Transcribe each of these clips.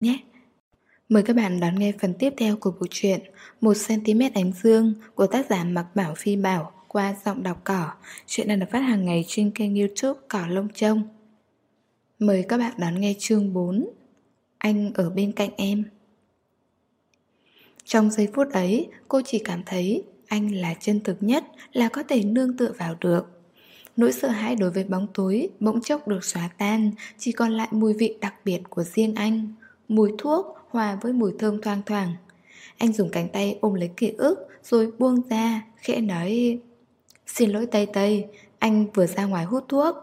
nhé. Mời các bạn đón nghe phần tiếp theo của bộ truyện 1cm ánh dương của tác giả Mặc Bảo Phi Bảo qua giọng đọc cỏ. Chuyện đang được phát hàng ngày trên kênh youtube Cỏ Lông Trông. Mời các bạn đón nghe chương 4 Anh ở bên cạnh em Trong giây phút ấy, cô chỉ cảm thấy anh là chân thực nhất, là có thể nương tựa vào được. Nỗi sợ hãi đối với bóng tối bỗng chốc được xóa tan, chỉ còn lại mùi vị đặc biệt của riêng anh. Mùi thuốc hòa với mùi thơm thoang thoảng. Anh dùng cánh tay ôm lấy ký ức rồi buông ra, khẽ nói Xin lỗi Tây Tây, anh vừa ra ngoài hút thuốc.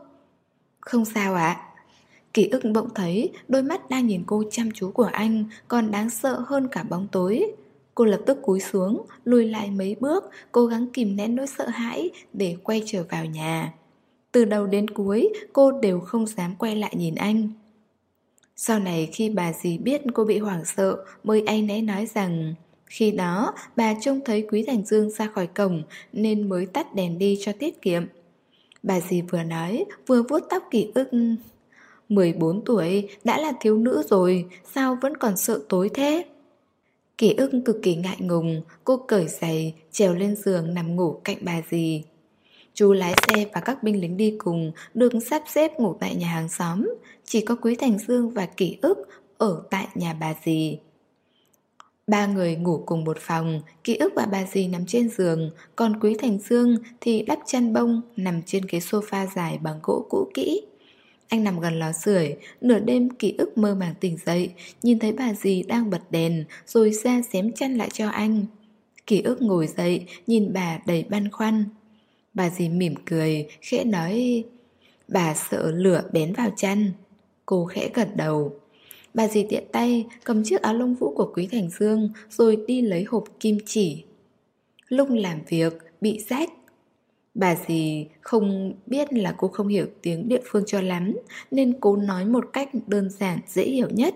Không sao ạ. Ký ức bỗng thấy đôi mắt đang nhìn cô chăm chú của anh còn đáng sợ hơn cả bóng tối. Cô lập tức cúi xuống, lùi lại mấy bước, cố gắng kìm nén nỗi sợ hãi để quay trở vào nhà. Từ đầu đến cuối, cô đều không dám quay lại nhìn anh. Sau này khi bà dì biết cô bị hoảng sợ, mới anh nãy nói rằng, khi đó, bà trông thấy Quý Thành Dương ra khỏi cổng nên mới tắt đèn đi cho tiết kiệm. Bà dì vừa nói, vừa vuốt tóc kỷ ức. 14 tuổi, đã là thiếu nữ rồi, Sao vẫn còn sợ tối thế? Kỷ ức cực kỳ ngại ngùng, Cô cởi giày, Trèo lên giường nằm ngủ cạnh bà dì. Chú lái xe và các binh lính đi cùng Được sắp xếp ngủ tại nhà hàng xóm Chỉ có Quý Thành Dương và Kỷ ức Ở tại nhà bà dì Ba người ngủ cùng một phòng, ký ức và bà dì nằm trên giường, còn Quý Thành Dương thì đắp chăn bông nằm trên cái sofa dài bằng gỗ cũ kỹ. Anh nằm gần lò sưởi, nửa đêm ký ức mơ màng tỉnh dậy, nhìn thấy bà dì đang bật đèn, rồi ra xém chăn lại cho anh. Ký ức ngồi dậy, nhìn bà đầy băn khoăn. Bà dì mỉm cười, khẽ nói, bà sợ lửa bén vào chăn. Cô khẽ gật đầu. Bà dì tiện tay cầm chiếc áo lông vũ của Quý Thành Dương rồi đi lấy hộp kim chỉ. Lúc làm việc bị rách Bà dì không biết là cô không hiểu tiếng địa phương cho lắm Nên cố nói một cách đơn giản dễ hiểu nhất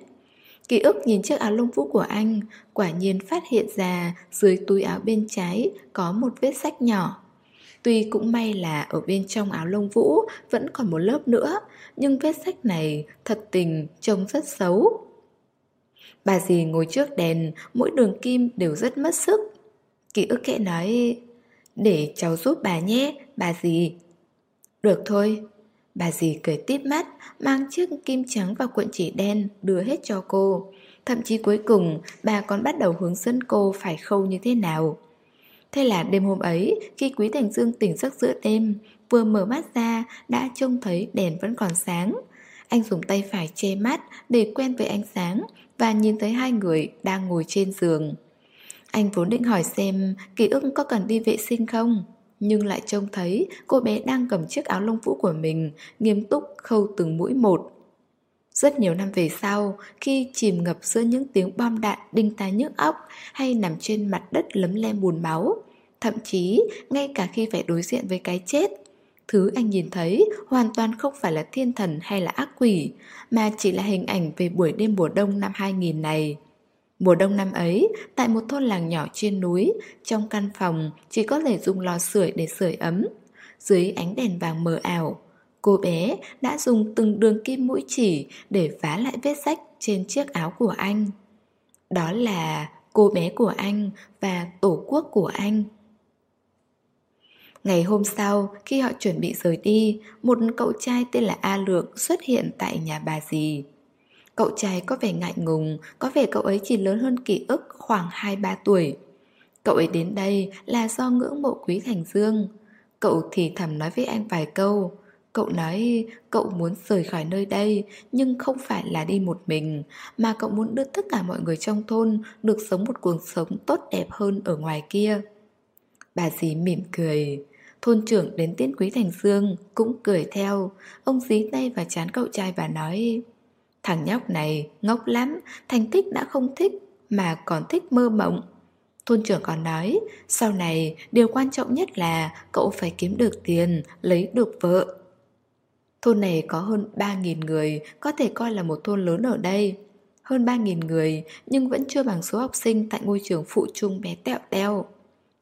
Ký ức nhìn chiếc áo lông vũ của anh Quả nhiên phát hiện ra dưới túi áo bên trái có một vết sách nhỏ Tuy cũng may là ở bên trong áo lông vũ vẫn còn một lớp nữa Nhưng vết sách này thật tình trông rất xấu. Bà dì ngồi trước đèn, mỗi đường kim đều rất mất sức. Ký ức kệ nói để cháu giúp bà nhé, bà dì. Được thôi. Bà dì cười tít mắt Mang chiếc kim trắng và cuộn chỉ đen Đưa hết cho cô. Thậm chí cuối cùng bà còn bắt đầu hướng dẫn cô Phải khâu như thế nào. Thế là đêm hôm ấy, Khi Quý Thành Dương tỉnh giấc giữa đêm, Vừa mở mắt ra, Đã trông thấy đèn vẫn còn sáng. Anh dùng tay phải che mắt Để quen với ánh sáng Và nhìn thấy hai người đang ngồi trên giường. Anh vốn định hỏi xem ký ức có cần đi vệ sinh không, Nhưng lại trông thấy cô bé đang cầm chiếc áo lông vũ của mình, Nghiêm túc khâu từng mũi một. Rất nhiều năm về sau Khi chìm ngập giữa những tiếng bom đạn đinh tai nhức óc Hay nằm trên mặt đất lấm lem bùn máu Thậm chí ngay cả khi phải đối diện với cái chết Thứ anh nhìn thấy hoàn toàn không phải là thiên thần hay là ác quỷ Mà chỉ là hình ảnh về buổi đêm mùa đông năm 2000 này Mùa đông năm ấy, tại một thôn làng nhỏ trên núi, trong căn phòng chỉ có thể dùng lò sưởi để sưởi ấm. Dưới ánh đèn vàng mờ ảo, cô bé đã dùng từng đường kim mũi chỉ để vá lại vết sách trên chiếc áo của anh. Đó là cô bé của anh và tổ quốc của anh. Ngày hôm sau, khi họ chuẩn bị rời đi, một cậu trai tên là A Lượng xuất hiện tại nhà bà dì. Cậu trai có vẻ ngại ngùng, có vẻ cậu ấy chỉ lớn hơn ký ức khoảng 2-3 tuổi. Cậu ấy đến đây là do ngưỡng mộ Quý Thành Dương. Cậu thì thầm nói với anh vài câu. Cậu nói cậu muốn rời khỏi nơi đây nhưng không phải là đi một mình mà cậu muốn đưa tất cả mọi người trong thôn được sống một cuộc sống tốt đẹp hơn ở ngoài kia. Bà dì mỉm cười. Thôn trưởng đến tiễn Quý Thành Dương cũng cười theo. Ông dí tay vào chán cậu trai và nói Thằng nhóc này ngốc lắm, thành tích đã không thích mà còn thích mơ mộng. Thôn trưởng còn nói, sau này điều quan trọng nhất là cậu phải kiếm được tiền, lấy được vợ. Thôn này có hơn 3.000 người, có thể coi là một thôn lớn ở đây. Hơn 3.000 người, nhưng vẫn chưa bằng số học sinh tại ngôi trường phụ trung bé tẹo teo.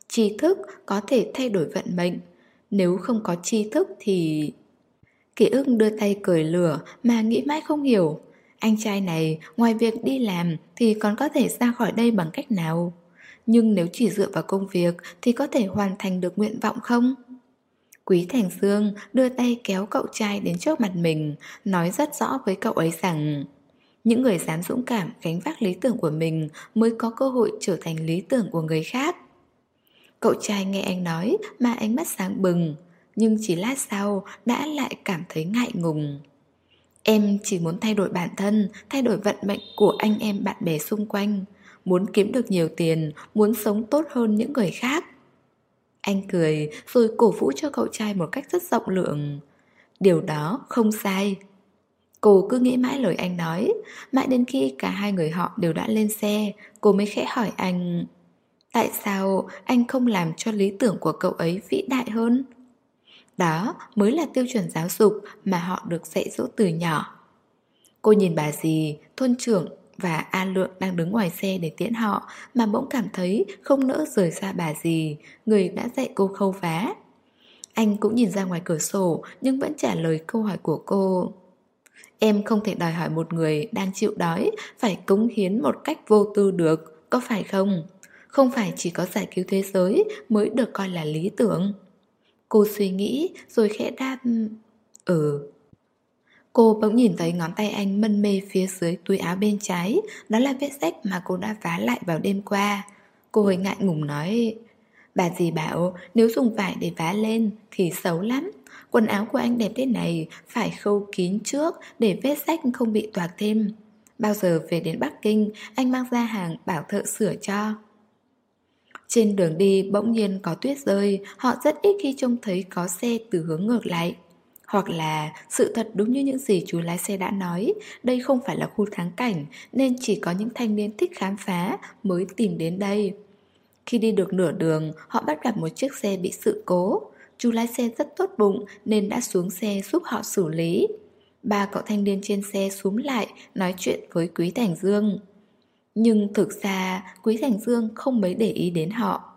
Tri thức có thể thay đổi vận mệnh. Nếu không có tri thức thì... Ký ức đưa tay cười lửa mà nghĩ mãi không hiểu Anh trai này ngoài việc đi làm thì còn có thể ra khỏi đây bằng cách nào? Nhưng nếu chỉ dựa vào công việc thì có thể hoàn thành được nguyện vọng không? Quý Thành Dương đưa tay kéo cậu trai đến trước mặt mình, nói rất rõ với cậu ấy rằng những người dám dũng cảm gánh vác lý tưởng của mình mới có cơ hội trở thành lý tưởng của người khác. Cậu trai nghe anh nói mà ánh mắt sáng bừng, nhưng chỉ lát sau đã lại cảm thấy ngại ngùng. Em chỉ muốn thay đổi bản thân, thay đổi vận mệnh của anh em bạn bè xung quanh, muốn kiếm được nhiều tiền, muốn sống tốt hơn những người khác. Anh cười rồi cổ vũ cho cậu trai một cách rất rộng lượng. Điều đó không sai. Cô cứ nghĩ mãi lời anh nói, mãi đến khi cả hai người họ đều đã lên xe, cô mới khẽ hỏi anh Tại sao anh không làm cho lý tưởng của cậu ấy vĩ đại hơn? Đó mới là tiêu chuẩn giáo dục mà họ được dạy dỗ từ nhỏ. Cô nhìn bà dì, thôn trưởng và A Lượng đang đứng ngoài xe để tiễn họ mà bỗng cảm thấy không nỡ rời xa bà gì người đã dạy cô khâu vá. Anh cũng nhìn ra ngoài cửa sổ nhưng vẫn trả lời câu hỏi của cô. Em không thể đòi hỏi một người đang chịu đói phải cống hiến một cách vô tư được, có phải không? Không phải chỉ có giải cứu thế giới mới được coi là lý tưởng. Cô suy nghĩ rồi khẽ đáp Ừ Cô bỗng nhìn thấy ngón tay anh mân mê phía dưới túi áo bên trái. Đó là vết rách mà cô đã vá lại vào đêm qua. Cô hơi ngại ngùng nói Bà dì bảo nếu dùng vải để vá lên thì xấu lắm. Quần áo của anh đẹp thế này phải khâu kín trước để vết rách không bị toạc thêm. Bao giờ về đến Bắc Kinh anh mang ra hàng bảo thợ sửa cho. Trên đường đi bỗng nhiên có tuyết rơi, họ rất ít khi trông thấy có xe từ hướng ngược lại. Hoặc là sự thật đúng như những gì chú lái xe đã nói, đây không phải là khu thắng cảnh nên chỉ có những thanh niên thích khám phá mới tìm đến đây. Khi đi được nửa đường, họ bắt gặp một chiếc xe bị sự cố. Chú lái xe rất tốt bụng nên đã xuống xe giúp họ xử lý. Ba cậu thanh niên trên xe xuống lại nói chuyện với Quý Thành Dương. Nhưng thực ra Quý Thành Dương không mấy để ý đến họ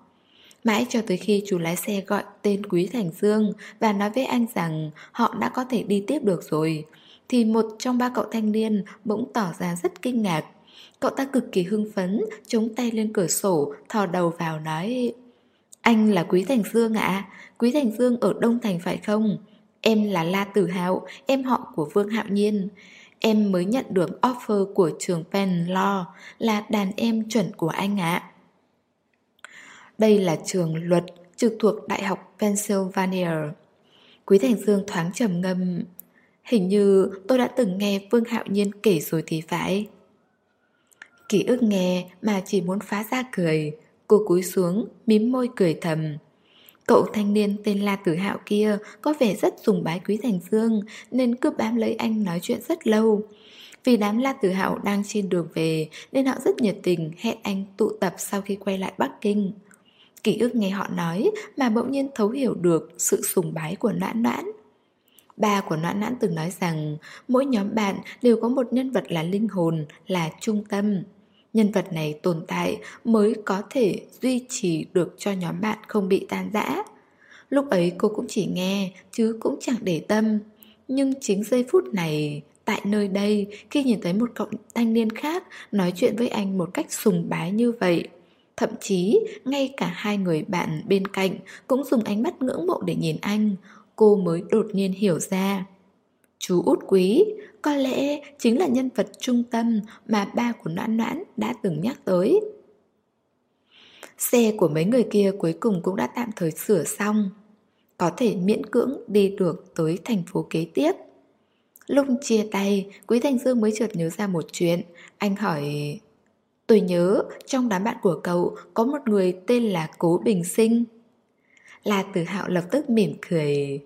Mãi cho tới khi chủ lái xe gọi tên Quý Thành Dương Và nói với anh rằng họ đã có thể đi tiếp được rồi Thì một trong ba cậu thanh niên bỗng tỏ ra rất kinh ngạc Cậu ta cực kỳ hưng phấn, chống tay lên cửa sổ, thò đầu vào nói Anh là Quý Thành Dương ạ, Quý Thành Dương ở Đông Thành phải không? Em là La Tử Hạo, em họ của Vương Hạo Nhiên Em mới nhận được offer của trường Penn Law là đàn em chuẩn của anh ạ. Đây là trường luật trực thuộc Đại học Pennsylvania. Quý Thành Dương thoáng trầm ngâm. Hình như tôi đã từng nghe Vương Hạo Nhiên kể rồi thì phải. Ký ức nghe mà chỉ muốn phá ra cười. Cô cúi xuống, mím môi cười thầm. Cậu thanh niên tên La Tử Hạo kia có vẻ rất dùng bái Quý Thành Dương nên cứ bám lấy anh nói chuyện rất lâu. Vì đám La Tử Hạo đang trên đường về nên họ rất nhiệt tình hẹn anh tụ tập sau khi quay lại Bắc Kinh. Ký ức nghe họ nói mà bỗng nhiên thấu hiểu được sự sùng bái của noãn noãn. Ba của noãn noãn từng nói rằng mỗi nhóm bạn đều có một nhân vật là linh hồn, là trung tâm. Nhân vật này tồn tại mới có thể duy trì được cho nhóm bạn không bị tan rã. Lúc ấy cô cũng chỉ nghe, chứ cũng chẳng để tâm. Nhưng chính giây phút này, tại nơi đây, khi nhìn thấy một cậu thanh niên khác nói chuyện với anh một cách sùng bái như vậy, Thậm chí, ngay cả hai người bạn bên cạnh cũng dùng ánh mắt ngưỡng mộ để nhìn anh, cô mới đột nhiên hiểu ra. Chú út quý, có lẽ chính là nhân vật trung tâm mà ba của noãn noãn đã từng nhắc tới. Xe của mấy người kia cuối cùng cũng đã tạm thời sửa xong. Có thể miễn cưỡng đi được tới thành phố kế tiếp. Lúc chia tay, Quý Thành Dương mới chợt nhớ ra một chuyện. Anh hỏi... Tôi nhớ trong đám bạn của cậu có một người tên là Cố Bình Sinh. La Tử Hạo lập tức mỉm cười.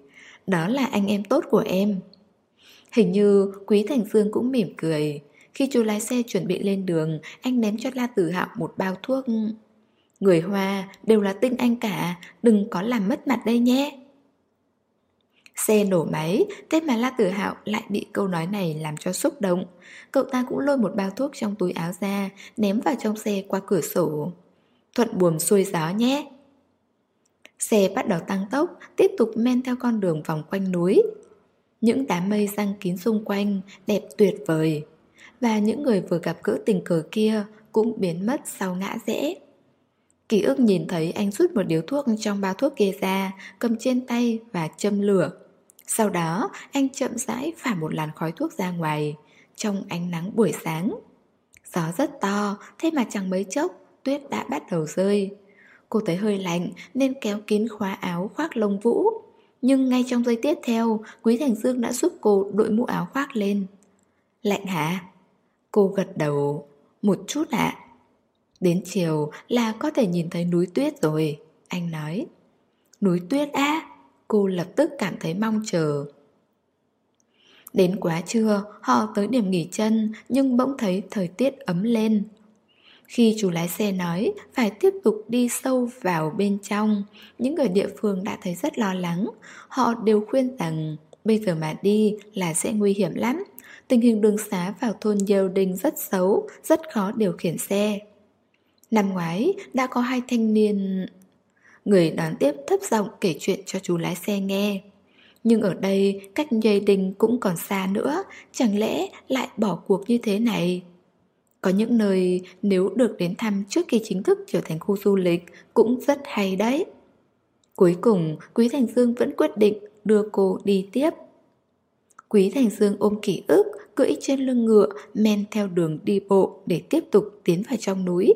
Đó là anh em tốt của em. Hình như Quý Thành Dương cũng mỉm cười Khi chú lái xe chuẩn bị lên đường, Anh ném cho La Tử Hạo một bao thuốc Người Hoa đều là tinh anh cả, Đừng có làm mất mặt đây nhé Xe nổ máy Thế mà La Tử Hạo lại bị câu nói này làm cho xúc động Cậu ta cũng lôi một bao thuốc trong túi áo ra Ném vào trong xe qua cửa sổ Thuận buồm xuôi gió nhé Xe bắt đầu tăng tốc Tiếp tục men theo con đường vòng quanh núi những đám mây răng kín xung quanh, đẹp tuyệt vời. và những người vừa gặp gỡ tình cờ kia cũng biến mất sau ngã rẽ. Ký ức nhìn thấy anh rút một điếu thuốc trong bao thuốc kia ra, cầm trên tay và châm lửa. Sau đó, anh chậm rãi phả một làn khói thuốc ra ngoài, trong ánh nắng buổi sáng. Gió rất to, thế mà chẳng mấy chốc, tuyết đã bắt đầu rơi. Cô thấy hơi lạnh nên kéo kín khóa áo khoác lông vũ. Nhưng ngay trong giây tiếp theo, Quý Thành Dương đã giúp cô đội mũ áo khoác lên. Lạnh hả? Cô gật đầu. Một chút ạ. Đến chiều là có thể nhìn thấy núi tuyết rồi, anh nói. Núi tuyết á? Cô lập tức cảm thấy mong chờ. Đến quá trưa, họ tới điểm nghỉ chân nhưng bỗng thấy thời tiết ấm lên. Khi chủ lái xe nói phải tiếp tục đi sâu vào bên trong, những người địa phương đã thấy rất lo lắng. Họ đều khuyên rằng bây giờ mà đi là sẽ nguy hiểm lắm. Tình hình đường xá vào thôn Dêu Đinh rất xấu, rất khó điều khiển xe. Năm ngoái đã có hai thanh niên... Người đón tiếp thấp giọng kể chuyện cho chú lái xe nghe. Nhưng ở đây cách dây đình cũng còn xa nữa, chẳng lẽ lại bỏ cuộc như thế này? Có những nơi nếu được đến thăm trước khi chính thức trở thành khu du lịch cũng rất hay đấy. Cuối cùng, Quý Thành Dương vẫn quyết định đưa cô đi tiếp. Quý Thành Dương ôm ký ức, cưỡi trên lưng ngựa, men theo đường đi bộ để tiếp tục tiến vào trong núi.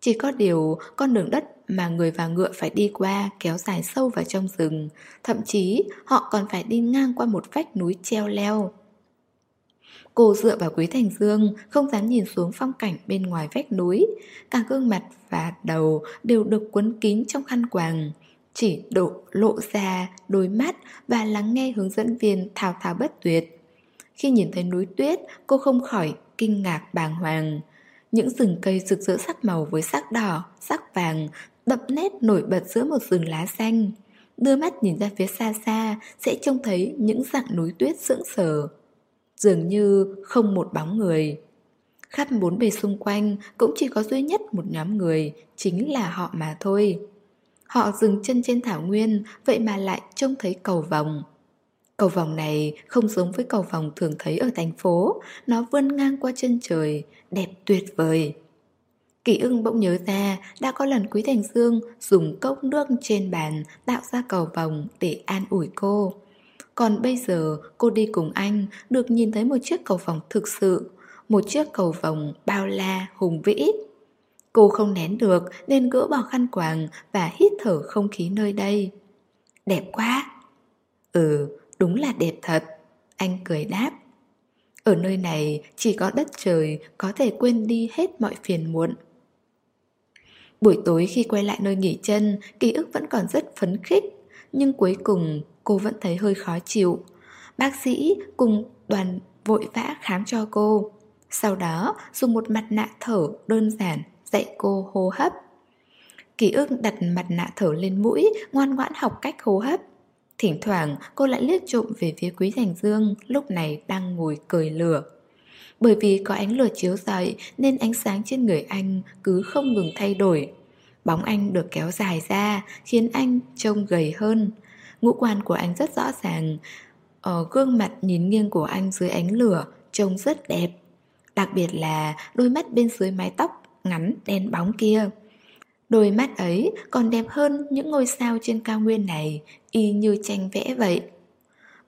Chỉ có điều con đường đất mà người và ngựa phải đi qua kéo dài sâu vào trong rừng, thậm chí họ còn phải đi ngang qua một vách núi treo leo. Cô dựa vào Quý Thành Dương, không dám nhìn xuống phong cảnh bên ngoài vách núi. Cả gương mặt và đầu đều được quấn kín trong khăn quàng. Chỉ độ lộ ra đôi mắt và lắng nghe hướng dẫn viên thao thao bất tuyệt. Khi nhìn thấy núi tuyết, cô không khỏi kinh ngạc bàng hoàng. Những rừng cây rực rỡ sắc màu với sắc đỏ, sắc vàng, đậm nét nổi bật giữa một rừng lá xanh. Đưa mắt nhìn ra phía xa xa sẽ trông thấy những dạng núi tuyết sững sờ dường như không một bóng người. Khắp bốn bề xung quanh cũng chỉ có duy nhất một nhóm người, chính là họ mà thôi. Họ dừng chân trên thảo nguyên, vậy mà lại trông thấy cầu vòng. Cầu vòng này không giống với cầu vòng thường thấy ở thành phố, nó vươn ngang qua chân trời, đẹp tuyệt vời. Kỳ ưng bỗng nhớ ra đã có lần Quý Thành Dương dùng cốc nước trên bàn tạo ra cầu vòng để an ủi cô. Còn bây giờ cô đi cùng anh được nhìn thấy một chiếc cầu vòng thực sự, một chiếc cầu vòng bao la, hùng vĩ. Cô không nén được nên gỡ bỏ khăn quàng và hít thở không khí nơi đây. Đẹp quá! Ừ, đúng là đẹp thật, anh cười đáp. Ở nơi này chỉ có đất trời có thể quên đi hết mọi phiền muộn. Buổi tối khi quay lại nơi nghỉ chân, ký ức vẫn còn rất phấn khích, nhưng cuối cùng cô vẫn thấy hơi khó chịu. Bác sĩ cùng đoàn vội vã khám cho cô. Sau đó dùng một mặt nạ thở đơn giản dạy cô hô hấp. Ký ức đặt mặt nạ thở lên mũi, ngoan ngoãn học cách hô hấp. Thỉnh thoảng cô lại liếc trộm về phía Quý Thành Dương lúc này đang ngồi cười lửa. Bởi vì có ánh lửa chiếu rọi nên ánh sáng trên người anh cứ không ngừng thay đổi. Bóng anh được kéo dài ra, khiến anh trông gầy hơn. Ngũ quan của anh rất rõ ràng Ở gương mặt nhìn nghiêng của anh dưới ánh lửa Trông rất đẹp Đặc biệt là đôi mắt bên dưới mái tóc ngắn đen bóng kia Đôi mắt ấy còn đẹp hơn những ngôi sao trên cao nguyên này, Y như tranh vẽ vậy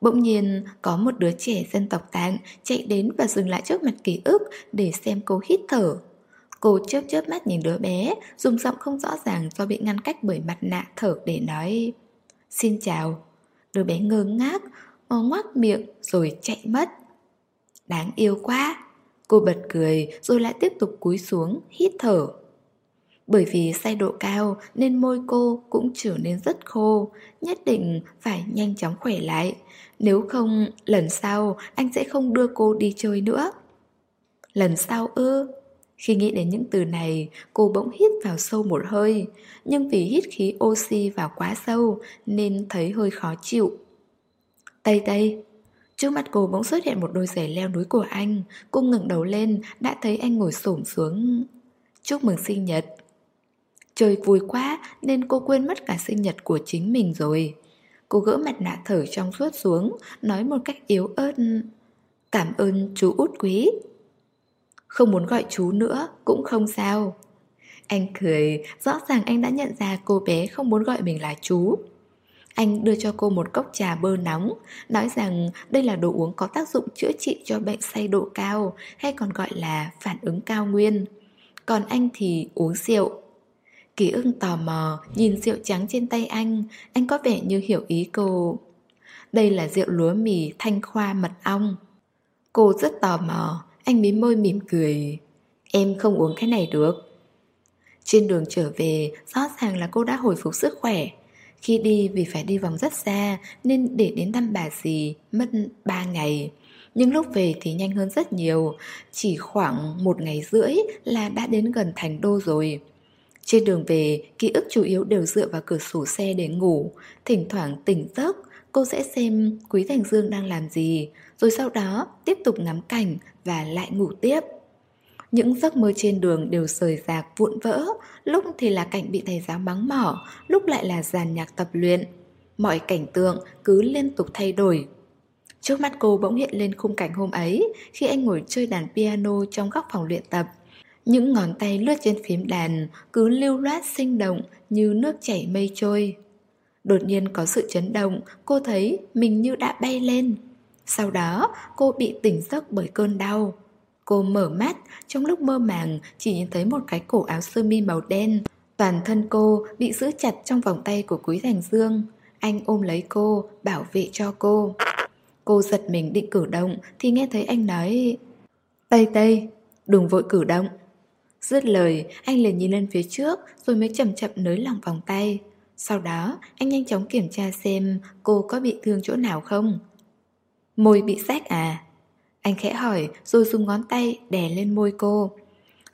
Bỗng nhiên có một đứa trẻ dân tộc tạng chạy đến và dừng lại trước mặt ký ức để xem cô hít thở. Cô chớp chớp mắt nhìn đứa bé, dùng giọng không rõ ràng do bị ngăn cách bởi mặt nạ thở để nói Xin chào. Đứa bé ngơ ngác ờ, Ngoác miệng rồi chạy mất. Đáng yêu quá. Cô bật cười rồi lại tiếp tục cúi xuống Hít thở. Bởi vì say độ cao Nên môi cô cũng trở nên rất khô Nhất định phải nhanh chóng khỏe lại. Nếu không lần sau Anh sẽ không đưa cô đi chơi nữa. Lần sau ư? Khi nghĩ đến những từ này, cô bỗng hít vào sâu một hơi, nhưng vì hít khí oxy vào quá sâu nên thấy hơi khó chịu. Tây Tây. Trước mặt cô bỗng xuất hiện một đôi giày leo núi của anh. Cô ngẩng đầu lên Đã thấy anh ngồi xổm xuống. Chúc mừng sinh nhật. Trời vui quá Nên cô quên mất cả sinh nhật của chính mình rồi Cô gỡ mặt nạ thở trong suốt xuống Nói một cách yếu ớt Cảm ơn chú út quý Không muốn gọi chú nữa cũng không sao Anh cười, rõ ràng anh đã nhận ra cô bé không muốn gọi mình là chú anh đưa cho cô một cốc trà bơ nóng, nói rằng đây là đồ uống có tác dụng chữa trị cho bệnh say độ cao, hay còn gọi là phản ứng cao nguyên. Còn anh thì uống rượu. Ký ưng tò mò, nhìn rượu trắng trên tay anh, anh có vẻ như hiểu ý cô. Đây là rượu lúa mì thanh khoa mật ong. Cô rất tò mò, anh mím môi mỉm cười. Em không uống cái này được. Trên đường trở về, rõ ràng là cô đã hồi phục sức khỏe. Khi đi vì phải đi vòng rất xa nên để đến thăm bà dì mất 3 ngày. Nhưng lúc về thì nhanh hơn rất nhiều, chỉ khoảng một ngày rưỡi là đã đến gần thành đô rồi. Trên đường về, ký ức chủ yếu đều dựa vào cửa sổ xe để ngủ, thỉnh thoảng tỉnh giấc, cô sẽ xem Quý Thành Dương đang làm gì, rồi sau đó tiếp tục ngắm cảnh và lại ngủ tiếp. Những giấc mơ trên đường đều rời rạc vụn vỡ, lúc thì là cảnh bị thầy giáo mắng mỏ, lúc lại là giàn nhạc tập luyện. Mọi cảnh tượng cứ liên tục thay đổi. Trước mắt cô bỗng hiện lên khung cảnh hôm ấy khi anh ngồi chơi đàn piano trong góc phòng luyện tập. Những ngón tay lướt trên phím đàn cứ lưu loát sinh động như nước chảy mây trôi. Đột nhiên có sự chấn động, cô thấy mình như đã bay lên. Sau đó, cô bị tỉnh giấc bởi cơn đau. Cô mở mắt, trong lúc mơ màng chỉ nhìn thấy một cái cổ áo sơ mi màu đen. Toàn thân cô bị giữ chặt trong vòng tay của Quý Thành Dương. Anh ôm lấy cô, bảo vệ cho cô. Cô giật mình định cử động thì nghe thấy anh nói Tây Tây, đừng vội cử động. Dứt lời, anh liền nhìn lên phía trước rồi mới chậm chậm nới lỏng vòng tay. Sau đó, anh nhanh chóng kiểm tra xem cô có bị thương chỗ nào không. Môi bị rách à? Anh khẽ hỏi rồi dùng ngón tay đè lên môi cô.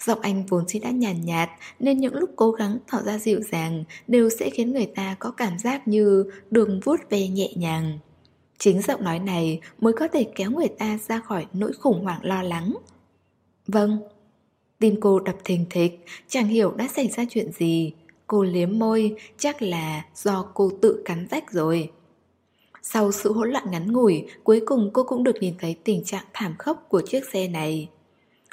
Giọng anh vốn chỉ đã nhàn nhạt, nhạt nên những lúc cố gắng tỏ ra dịu dàng đều sẽ khiến người ta có cảm giác như đường vuốt về nhẹ nhàng. Chính giọng nói này mới có thể kéo người ta ra khỏi nỗi khủng hoảng lo lắng. Vâng. Tim cô đập thình thịch, chẳng hiểu đã xảy ra chuyện gì. Cô liếm môi, chắc là do cô tự cắn rách rồi. Sau sự hỗn loạn ngắn ngủi, cuối cùng cô cũng được nhìn thấy tình trạng thảm khốc của chiếc xe này.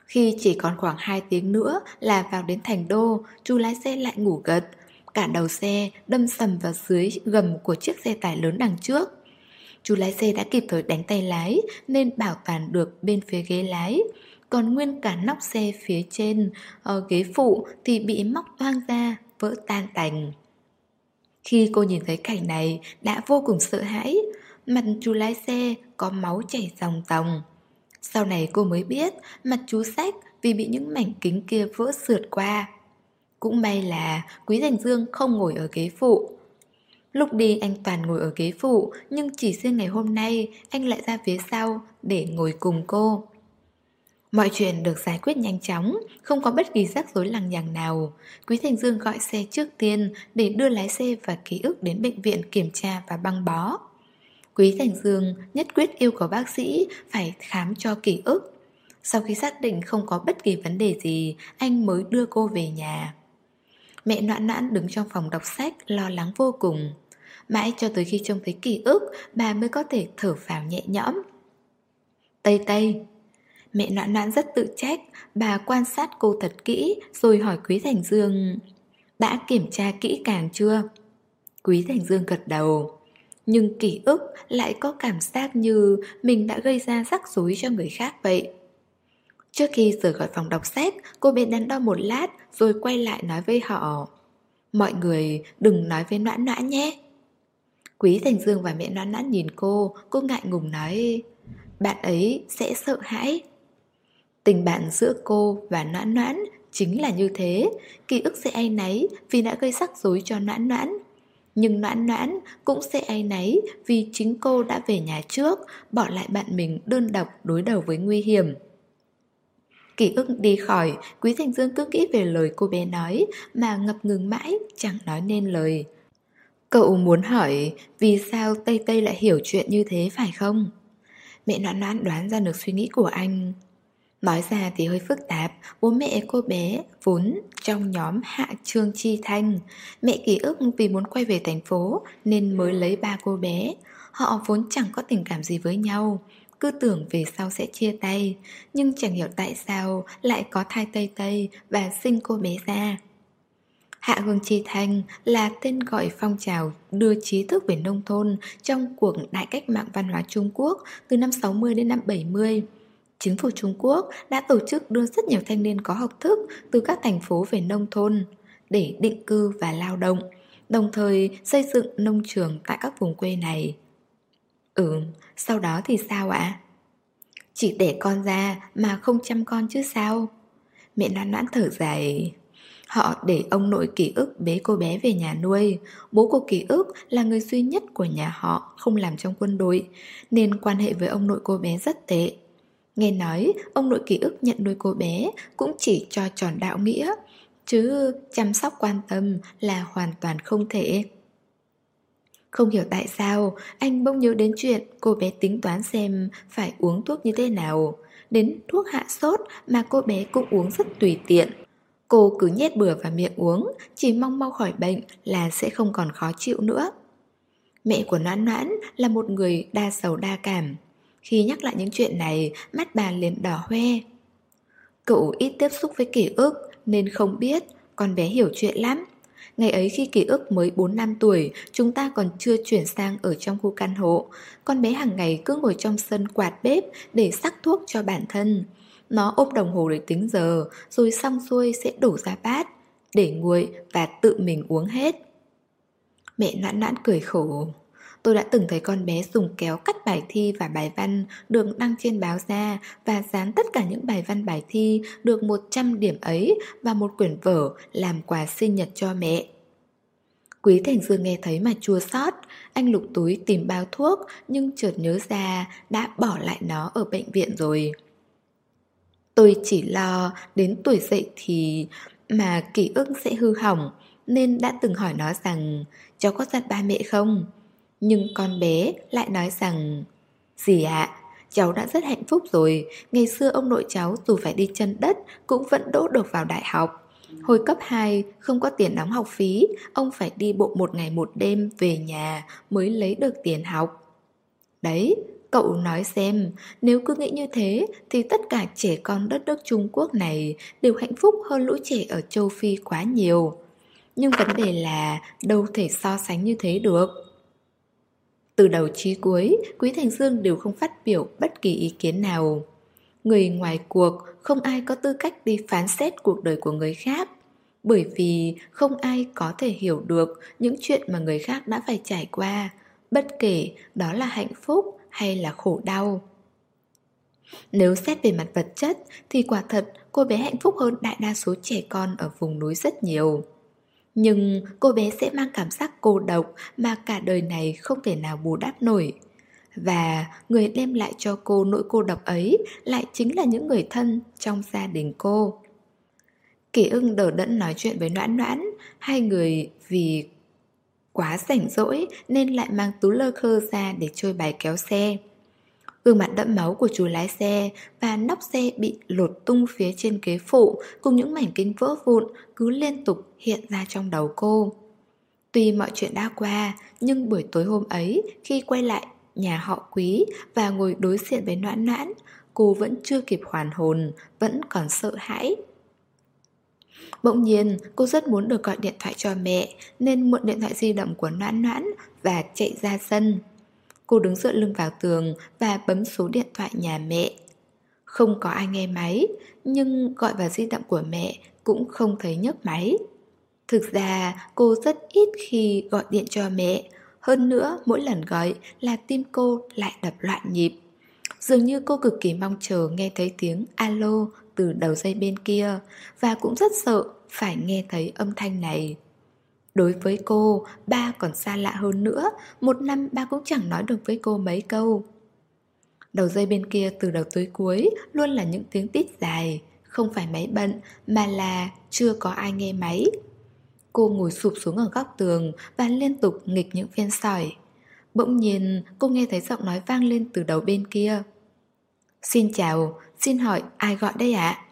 Khi chỉ còn khoảng 2 tiếng nữa là vào đến thành đô, chú lái xe lại ngủ gật. Cả đầu xe đâm sầm vào dưới gầm của chiếc xe tải lớn đằng trước. Chú lái xe đã kịp thời đánh tay lái nên bảo toàn được bên phía ghế lái. Còn nguyên cả nóc xe phía trên, ở ghế phụ thì bị móc toang ra, vỡ tan tành. Khi cô nhìn thấy cảnh này đã vô cùng sợ hãi. Mặt chú lái xe có máu chảy ròng ròng. Sau này cô mới biết mặt chú sách vì bị những mảnh kính kia vỡ sượt qua. Cũng may là Quý Thành Dương không ngồi ở ghế phụ. Lúc đi anh toàn ngồi ở ghế phụ Nhưng chỉ riêng ngày hôm nay anh lại ra phía sau để ngồi cùng cô. Mọi chuyện được giải quyết nhanh chóng, không có bất kỳ rắc rối lằng nhằng nào. Quý Thành Dương gọi xe trước tiên để đưa lái xe và ký ức đến bệnh viện kiểm tra và băng bó. Quý Thành Dương nhất quyết yêu cầu bác sĩ phải khám cho ký ức. Sau khi xác định không có bất kỳ vấn đề gì, anh mới đưa cô về nhà. Mẹ noãn noãn đứng trong phòng đọc sách lo lắng vô cùng. Mãi cho tới khi trông thấy ký ức, bà mới có thể thở phào nhẹ nhõm. Tây Tây, Mẹ noãn noãn rất tự trách, bà quan sát cô thật kỹ rồi hỏi Quý Thành Dương Đã kiểm tra kỹ càng chưa? Quý Thành Dương gật đầu Nhưng ký ức lại có cảm giác như mình đã gây ra rắc rối cho người khác vậy. Trước khi rời khỏi phòng đọc sách, cô bé đắn đo một lát rồi quay lại nói với họ Mọi người đừng nói với noãn noãn nhé. Quý Thành Dương và mẹ noãn noãn nhìn cô, cô ngại ngùng nói Bạn ấy sẽ sợ hãi. Tình bạn giữa cô và noãn noãn chính là như thế Ký ức sẽ ai nấy vì đã gây rắc rối cho noãn noãn Nhưng noãn noãn cũng sẽ ai nấy vì chính cô đã về nhà trước Bỏ lại bạn mình đơn độc đối đầu với nguy hiểm Ký ức đi khỏi, Quý Thành Dương cứ nghĩ về lời cô bé nói mà ngập ngừng mãi, chẳng nói nên lời. Cậu muốn hỏi vì sao Tây Tây lại hiểu chuyện như thế phải không? Mẹ noãn noãn đoán ra được suy nghĩ của anh. Nói ra thì hơi phức tạp, bố mẹ cô bé vốn trong nhóm Hạ Trương Chi Thanh. Mẹ ký ức vì muốn quay về thành phố nên mới lấy ba cô bé. Họ vốn chẳng có tình cảm gì với nhau. Cứ tưởng về sau sẽ chia tay, nhưng chẳng hiểu tại sao lại có thai Tây Tây và sinh cô bé ra. Hạ Hương Chi Thanh là tên gọi phong trào đưa trí thức về nông thôn trong cuộc đại cách mạng văn hóa Trung Quốc từ năm 60 đến năm 70. Chính phủ Trung Quốc đã tổ chức đưa rất nhiều thanh niên có học thức từ các thành phố về nông thôn để định cư và lao động, đồng thời xây dựng nông trường tại các vùng quê này. Ừ, sau đó thì sao ạ? Chỉ để con ra mà không chăm con chứ sao? Mẹ noan noãn thở dài. Họ để ông nội ký ức bế cô bé về nhà nuôi Bố của ký ức là người duy nhất của nhà họ không làm trong quân đội Nên quan hệ với ông nội cô bé rất tệ Nghe nói, ông nội ký ức nhận nuôi cô bé cũng chỉ cho tròn đạo nghĩa, Chứ chăm sóc quan tâm là hoàn toàn không thể. Không hiểu tại sao, anh bỗng nhớ đến chuyện cô bé tính toán xem phải uống thuốc như thế nào. Đến thuốc hạ sốt mà cô bé cũng uống rất tùy tiện. Cô cứ nhét bừa vào miệng uống, Chỉ mong mau khỏi bệnh là sẽ không còn khó chịu nữa. Mẹ của Noãn Noãn là một người đa sầu đa cảm. Khi nhắc lại những chuyện này, Mắt bà liền đỏ hoe. Cậu ít tiếp xúc với ký ức, Nên không biết, Con bé hiểu chuyện lắm. Ngày ấy khi ký ức mới 4 năm tuổi, Chúng ta còn chưa chuyển sang ở trong khu căn hộ. Con bé hàng ngày cứ ngồi trong sân quạt bếp Để sắc thuốc cho bản thân. Nó ôm đồng hồ để tính giờ, Rồi xong xuôi sẽ đổ ra bát, Để nguội và tự mình uống hết. Mẹ noãn noãn cười khổ. Tôi đã từng thấy con bé dùng kéo cắt bài thi và bài văn được đăng trên báo ra và dán tất cả những bài văn bài thi được 100 điểm ấy và một quyển vở làm quà sinh nhật cho mẹ. Quý Thành Dương nghe thấy mà chua xót Anh lục túi tìm bao thuốc, nhưng chợt nhớ ra đã bỏ lại nó ở bệnh viện rồi. Tôi chỉ lo đến tuổi dậy thì mà ký ức sẽ hư hỏng, Nên đã từng hỏi nó rằng, cháu có giận ba mẹ không? Nhưng con bé lại nói rằng Gì ạ? cháu đã rất hạnh phúc rồi Ngày xưa ông nội cháu dù phải đi chân đất Cũng vẫn đỗ được vào đại học Hồi cấp 2 không có tiền đóng học phí Ông phải đi bộ một ngày một đêm về nhà Mới lấy được tiền học Đấy, Cậu nói xem, nếu cứ nghĩ như thế thì tất cả trẻ con đất nước Trung Quốc này đều hạnh phúc hơn lũ trẻ ở châu Phi quá nhiều. Nhưng vấn đề là đâu thể so sánh như thế được. Từ đầu chí cuối, Quý Thành Dương đều không phát biểu bất kỳ ý kiến nào. Người ngoài cuộc không ai có tư cách đi phán xét cuộc đời của người khác bởi vì không ai có thể hiểu được những chuyện mà người khác đã phải trải qua, bất kể đó là hạnh phúc hay là khổ đau. Nếu xét về mặt vật chất thì quả thật cô bé hạnh phúc hơn đại đa số trẻ con ở vùng núi rất nhiều. Nhưng cô bé sẽ mang cảm giác cô độc mà cả đời này không thể nào bù đắp nổi. Và người đem lại cho cô nỗi cô độc ấy lại chính là những người thân trong gia đình cô. Kỳ ưng đờ đẫn nói chuyện với noãn noãn, hai người vì Quá rảnh rỗi nên lại mang tú lơ khơ ra để chơi bài kéo xe Gương mặt đẫm máu của chú lái xe và nóc xe bị lột tung phía trên ghế phụ cùng những mảnh kính vỡ vụn cứ liên tục hiện ra trong đầu cô. Tuy mọi chuyện đã qua, nhưng buổi tối hôm ấy khi quay lại nhà họ quý và ngồi đối diện với noãn noãn, cô vẫn chưa kịp hoàn hồn, vẫn còn sợ hãi. Bỗng nhiên, cô rất muốn được gọi điện thoại cho mẹ nên mượn điện thoại di động của Noãn Noãn và chạy ra sân. Cô đứng dựa lưng vào tường và bấm số điện thoại nhà mẹ. Không có ai nghe máy, nhưng gọi vào di động của mẹ cũng không thấy nhấc máy. Thực ra, cô rất ít khi gọi điện cho mẹ. Hơn nữa, mỗi lần gọi là tim cô lại đập loạn nhịp. Dường như cô cực kỳ mong chờ nghe thấy tiếng alo từ đầu dây bên kia và cũng rất sợ phải nghe thấy âm thanh này. Đối với cô, ba còn xa lạ hơn nữa, một năm ba cũng chẳng nói được với cô mấy câu. Đầu dây bên kia từ đầu tới cuối luôn là những tiếng tít dài, không phải máy bận mà là chưa có ai nghe máy. Cô ngồi sụp xuống ở góc tường và liên tục nghịch những viên sỏi. Bỗng nhiên cô nghe thấy giọng nói vang lên từ đầu bên kia. Xin chào, xin hỏi ai gọi đây ạ?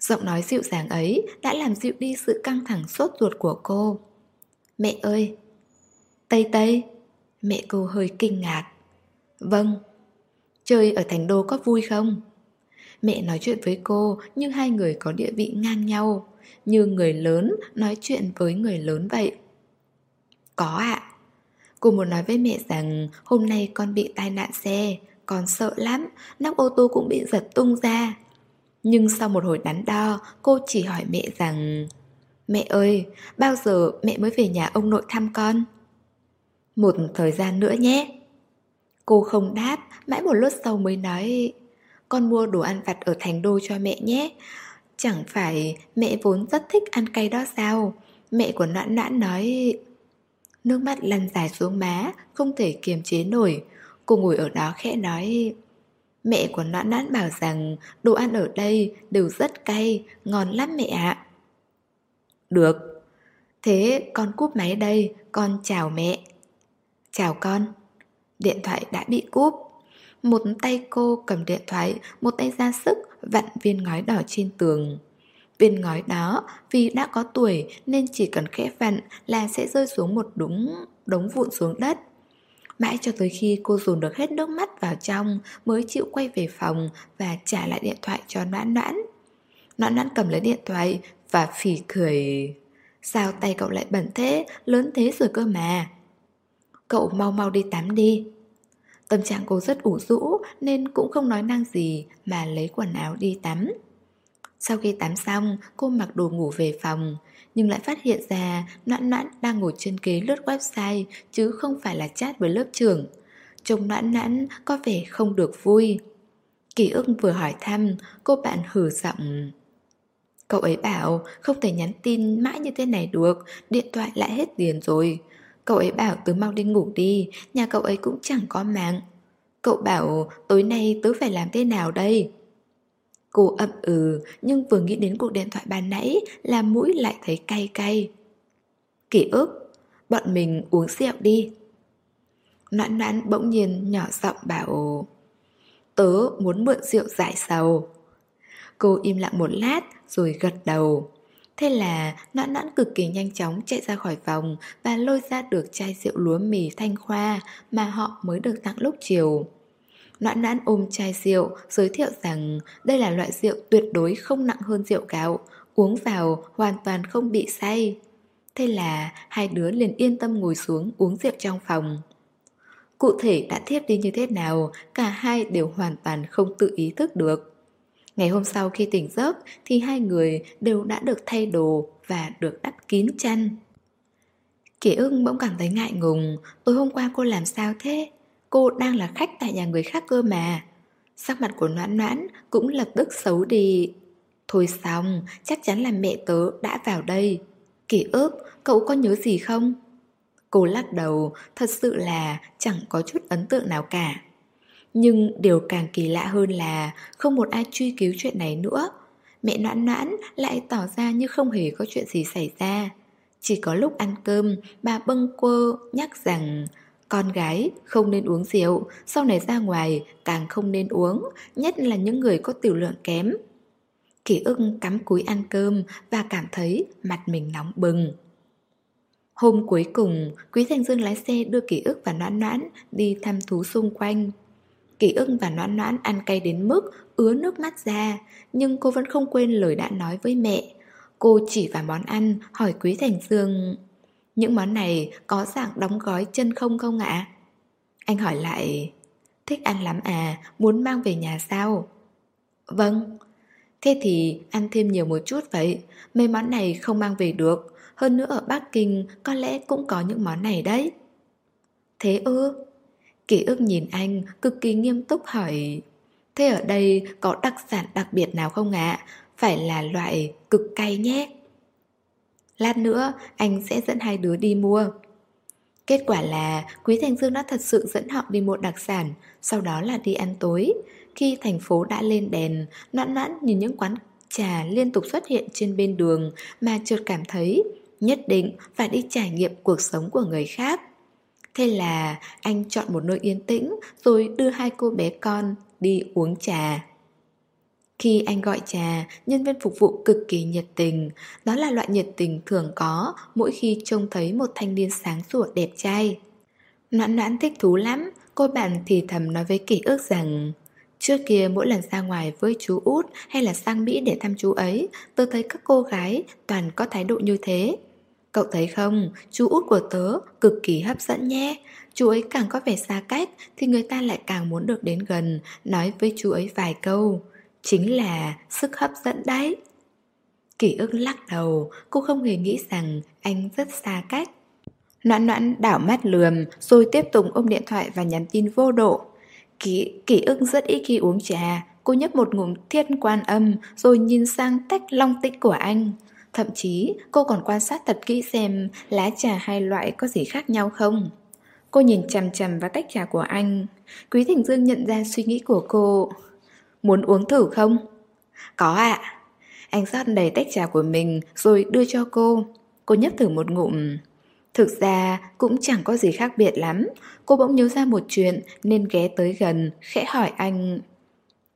Giọng nói dịu dàng ấy đã làm dịu đi sự căng thẳng sốt ruột của cô. Mẹ ơi! Tây Tây! Mẹ cô hơi kinh ngạc. Vâng. Chơi ở thành đô có vui không? Mẹ nói chuyện với cô như hai người có địa vị ngang nhau Như người lớn nói chuyện với người lớn vậy Có ạ Cô muốn nói với mẹ rằng hôm nay con bị tai nạn xe Con sợ lắm, nắp ô tô cũng bị giật tung ra Nhưng sau một hồi đắn đo, cô chỉ hỏi mẹ rằng Mẹ ơi, bao giờ mẹ mới về nhà ông nội thăm con? Một thời gian nữa nhé. Cô không đáp, mãi một lúc sau mới nói Con mua đồ ăn vặt ở thành đô cho mẹ nhé. Chẳng phải mẹ vốn rất thích ăn cay đó sao? Mẹ của noãn noãn nói Nước mắt lăn dài xuống má Không thể kiềm chế nổi. Cô ngồi ở đó khẽ nói Mẹ của noãn noãn bảo rằng Đồ ăn ở đây đều rất cay Ngon lắm mẹ ạ. Được. Thế con cúp máy đây Con chào mẹ. Chào con. Điện thoại đã bị cúp. Một tay cô cầm điện thoại Một tay ra sức vặn viên ngói đỏ trên tường. Viên ngói đó vì đã có tuổi nên chỉ cần khẽ vặn là sẽ rơi xuống một đống, đống vụn xuống đất. Mãi cho tới khi cô dồn được hết nước mắt vào trong mới chịu quay về phòng và trả lại điện thoại cho noãn noãn. Noãn noãn cầm lấy điện thoại và phì cười. Sao tay cậu lại bẩn thế, lớn thế rồi cơ mà. Cậu mau mau đi tắm đi. Tâm trạng cô rất ủ rũ nên cũng không nói năng gì mà lấy quần áo đi tắm. Sau khi tắm xong, cô mặc đồ ngủ về phòng, nhưng lại phát hiện ra Noãn Noãn đang ngồi trên ghế lướt website chứ không phải là chat với lớp trưởng. Trông Noãn Noãn có vẻ không được vui. Ký ức vừa hỏi thăm, cô bạn hử giọng. Cậu ấy bảo không thể nhắn tin mãi như thế này được, điện thoại lại hết tiền rồi. Cậu ấy bảo tớ mau đi ngủ đi, nhà cậu ấy cũng chẳng có mạng. Cậu bảo tối nay tớ phải làm thế nào đây? Cô ậm ừ, nhưng vừa nghĩ đến cuộc điện thoại ban nãy là mũi lại thấy cay cay. Kỷ ức, bọn mình uống rượu đi. Noãn noãn bỗng nhiên nhỏ giọng bảo Tớ muốn mượn rượu giải sầu. Cô im lặng một lát rồi gật đầu. Thế là noãn noãn cực kỳ nhanh chóng chạy ra khỏi phòng và lôi ra được chai rượu lúa mì thanh khoa mà họ mới được tặng lúc chiều. Noãn noãn ôm chai rượu, giới thiệu rằng đây là loại rượu tuyệt đối không nặng hơn rượu gạo, uống vào hoàn toàn không bị say. Thế là hai đứa liền yên tâm ngồi xuống uống rượu trong phòng. Cụ thể đã thiếp đi như thế nào, cả hai đều hoàn toàn không tự ý thức được. Ngày hôm sau khi tỉnh giấc thì hai người đều đã được thay đồ và được đắp kín chăn. Kỷ ưng bỗng cảm thấy ngại ngùng, tối hôm qua cô làm sao thế? Cô đang là khách tại nhà người khác cơ mà Sắc mặt của noãn noãn cũng lập tức xấu đi Thôi xong, chắc chắn là mẹ tớ đã vào đây Kỷ ức, cậu có nhớ gì không? Cô lắc đầu, thật sự là chẳng có chút ấn tượng nào cả nhưng điều càng kỳ lạ hơn là không một ai truy cứu chuyện này nữa Mẹ noãn noãn lại tỏ ra như không hề có chuyện gì xảy ra Chỉ có lúc ăn cơm, bà bâng quơ nhắc rằng con gái không nên uống rượu, sau này ra ngoài càng không nên uống, nhất là những người có tiểu lượng kém. kỷ ức cắm cúi ăn cơm và cảm thấy mặt mình nóng bừng. Hôm cuối cùng, Quý Thành Dương lái xe đưa kỷ ức và Noãn Noãn đi thăm thú xung quanh. Kỳ ưng và Noãn Noãn ăn cay đến mức ứa nước mắt ra, nhưng cô vẫn không quên lời đã nói với mẹ. Cô chỉ vào món ăn, hỏi Quý Thành Dương... Những món này có dạng đóng gói chân không không ạ? Anh hỏi lại Thích ăn lắm à, muốn mang về nhà sao? Vâng Thế thì ăn thêm nhiều một chút vậy Mấy món này không mang về được Hơn nữa ở Bắc Kinh có lẽ cũng có những món này đấy Thế ư? Kỷ ức nhìn anh cực kỳ nghiêm túc hỏi, Thế ở đây có đặc sản đặc biệt nào không ạ? Phải là loại cực cay nhé. Lát nữa, anh sẽ dẫn hai đứa đi mua. Kết quả là Quý Thành Dương đã thật sự dẫn họ đi mua đặc sản, Sau đó là đi ăn tối. Khi thành phố đã lên đèn, Noãn noãn nhìn những quán trà liên tục xuất hiện trên bên đường Mà chợt cảm thấy Nhất định phải đi trải nghiệm cuộc sống của người khác. Thế là anh chọn một nơi yên tĩnh Rồi đưa hai cô bé con đi uống trà khi anh gọi trà, nhân viên phục vụ cực kỳ nhiệt tình. Đó là loại nhiệt tình thường có mỗi khi trông thấy một thanh niên sáng sủa đẹp trai. Noãn noãn thích thú lắm, cô bạn thì thầm nói với kỷ ước rằng Trước kia mỗi lần ra ngoài với chú út hay là sang Mỹ để thăm chú ấy, tôi thấy các cô gái toàn có thái độ như thế. Cậu thấy không, chú út của tớ cực kỳ hấp dẫn nhé. Chú ấy càng có vẻ xa cách thì người ta lại càng muốn được đến gần, nói với chú ấy vài câu. Chính là sức hấp dẫn đấy. Kỷ ức lắc đầu, cô không hề nghĩ rằng anh rất xa cách. Noãn noãn đảo mắt lườm rồi tiếp tục ôm điện thoại và nhắn tin vô độ. Kỷ, kỷ ức rất ít khi uống trà, cô nhấp một ngụm thiên quan âm rồi nhìn sang tách long tĩnh của anh. Thậm chí, cô còn quan sát thật kỹ xem lá trà hai loại có gì khác nhau không. Cô nhìn chằm chằm vào tách trà của anh. Quý Thịnh Dương nhận ra suy nghĩ của cô. Muốn uống thử không? Có ạ. Anh rót đầy tách trà của mình rồi đưa cho cô. Cô nhấp thử một ngụm. Thực ra, cũng chẳng có gì khác biệt lắm Cô bỗng nhớ ra một chuyện Nên ghé tới gần, Khẽ hỏi anh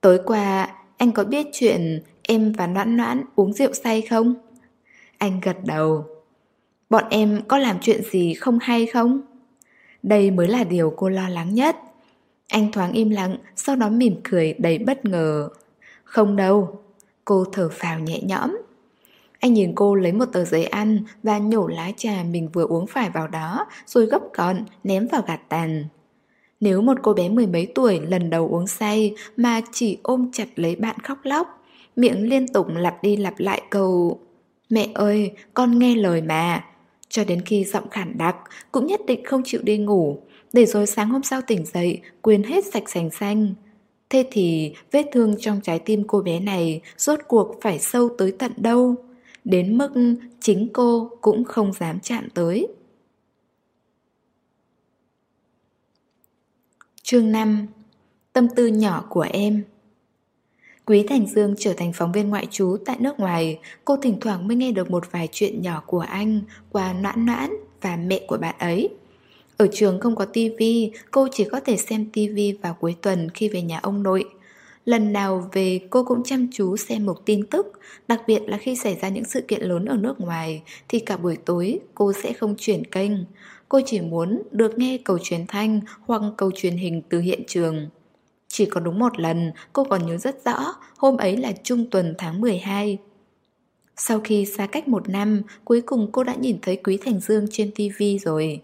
Tối qua, anh có biết chuyện Em và Noãn Noãn uống rượu say không? Anh gật đầu Bọn em có làm chuyện gì không hay không? Đây mới là điều cô lo lắng nhất Anh thoáng im lặng Sau đó mỉm cười đầy bất ngờ Không đâu Cô thở phào nhẹ nhõm anh nhìn cô lấy một tờ giấy ăn và nhổ lá trà mình vừa uống phải vào đó, rồi gấp gọn, ném vào gạt tàn. Nếu một cô bé mười mấy tuổi lần đầu uống say mà chỉ ôm chặt lấy bạn khóc lóc, miệng liên tục lặp đi lặp lại câu Mẹ ơi, con nghe lời mà. Cho đến khi giọng khản đặc, cũng nhất định không chịu đi ngủ, để rồi sáng hôm sau tỉnh dậy, quên hết sạch sành xanh. Thế thì vết thương trong trái tim cô bé này rốt cuộc phải sâu tới tận đâu? đến mức chính cô cũng không dám chạm tới. Chương 5 Tâm tư nhỏ của em Quý Thành Dương trở thành phóng viên ngoại trú tại nước ngoài, cô thỉnh thoảng mới nghe được một vài chuyện nhỏ của anh qua noãn noãn và mẹ của bạn ấy. Ở trường không có tivi, cô chỉ có thể xem tivi vào cuối tuần khi về nhà ông nội. Lần nào về cô cũng chăm chú xem một tin tức, đặc biệt là khi xảy ra những sự kiện lớn ở nước ngoài thì cả buổi tối cô sẽ không chuyển kênh. Cô chỉ muốn được nghe cầu truyền thanh hoặc cầu truyền hình từ hiện trường. Chỉ có đúng một lần, cô còn nhớ rất rõ, hôm ấy là trung tuần tháng 12. Sau khi xa cách một năm, cuối cùng cô đã nhìn thấy Quý Thành Dương trên TV rồi.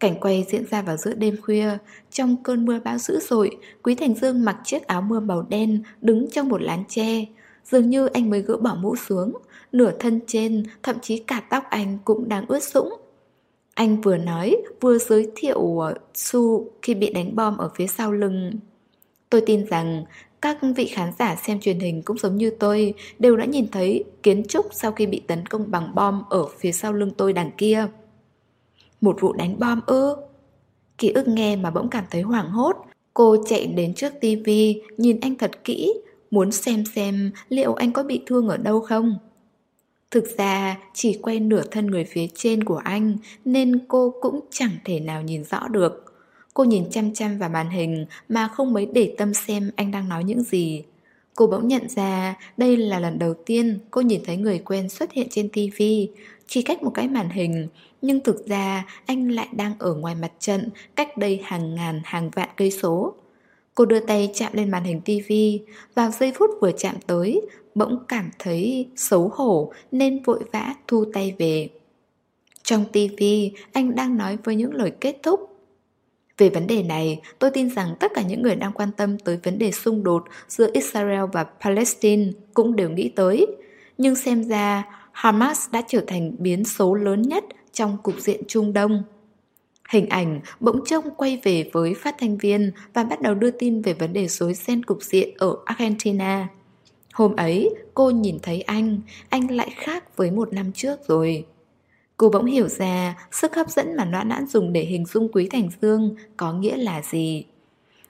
Cảnh quay diễn ra vào giữa đêm khuya, trong cơn mưa bão dữ dội, Quý Thành Dương mặc chiếc áo mưa màu đen, đứng trong một lán tre. Dường như anh mới gỡ bỏ mũ xuống, nửa thân trên, thậm chí cả tóc anh cũng đang ướt sũng. Anh vừa nói, vừa giới thiệu ờ, Su khi bị đánh bom ở phía sau lưng. Tôi tin rằng các vị khán giả xem truyền hình cũng giống như tôi đều đã nhìn thấy kiến trúc sau khi bị tấn công bằng bom ở phía sau lưng tôi đằng kia. Một vụ đánh bom ư? Ký ức nghe mà bỗng cảm thấy hoảng hốt. Cô chạy đến trước tivi, nhìn anh thật kỹ, muốn xem xem liệu anh có bị thương ở đâu không. Thực ra chỉ quay nửa thân người phía trên của anh nên cô cũng chẳng thể nào nhìn rõ được. Cô nhìn chăm chăm vào màn hình mà không mấy để tâm xem anh đang nói những gì. Cô bỗng nhận ra đây là lần đầu tiên cô nhìn thấy người quen xuất hiện trên TV, chỉ cách một cái màn hình, nhưng thực ra anh lại đang ở ngoài mặt trận, cách đây hàng ngàn hàng vạn cây số. Cô đưa tay chạm lên màn hình tivi, vào giây phút vừa chạm tới, bỗng cảm thấy xấu hổ nên vội vã thu tay về. Trong tivi, anh đang nói với những lời kết thúc. Về vấn đề này, tôi tin rằng tất cả những người đang quan tâm tới vấn đề xung đột giữa Israel và Palestine cũng đều nghĩ tới. Nhưng xem ra, Hamas đã trở thành biến số lớn nhất trong cục diện Trung Đông. Hình ảnh bỗng trông quay về với phát thanh viên và bắt đầu đưa tin về vấn đề rối ren cục diện ở Argentina. Hôm ấy, cô nhìn thấy anh, anh lại khác với một năm trước rồi. Cô bỗng hiểu ra sức hấp dẫn mà noãn noãn dùng để hình dung Quý Thành Dương có nghĩa là gì.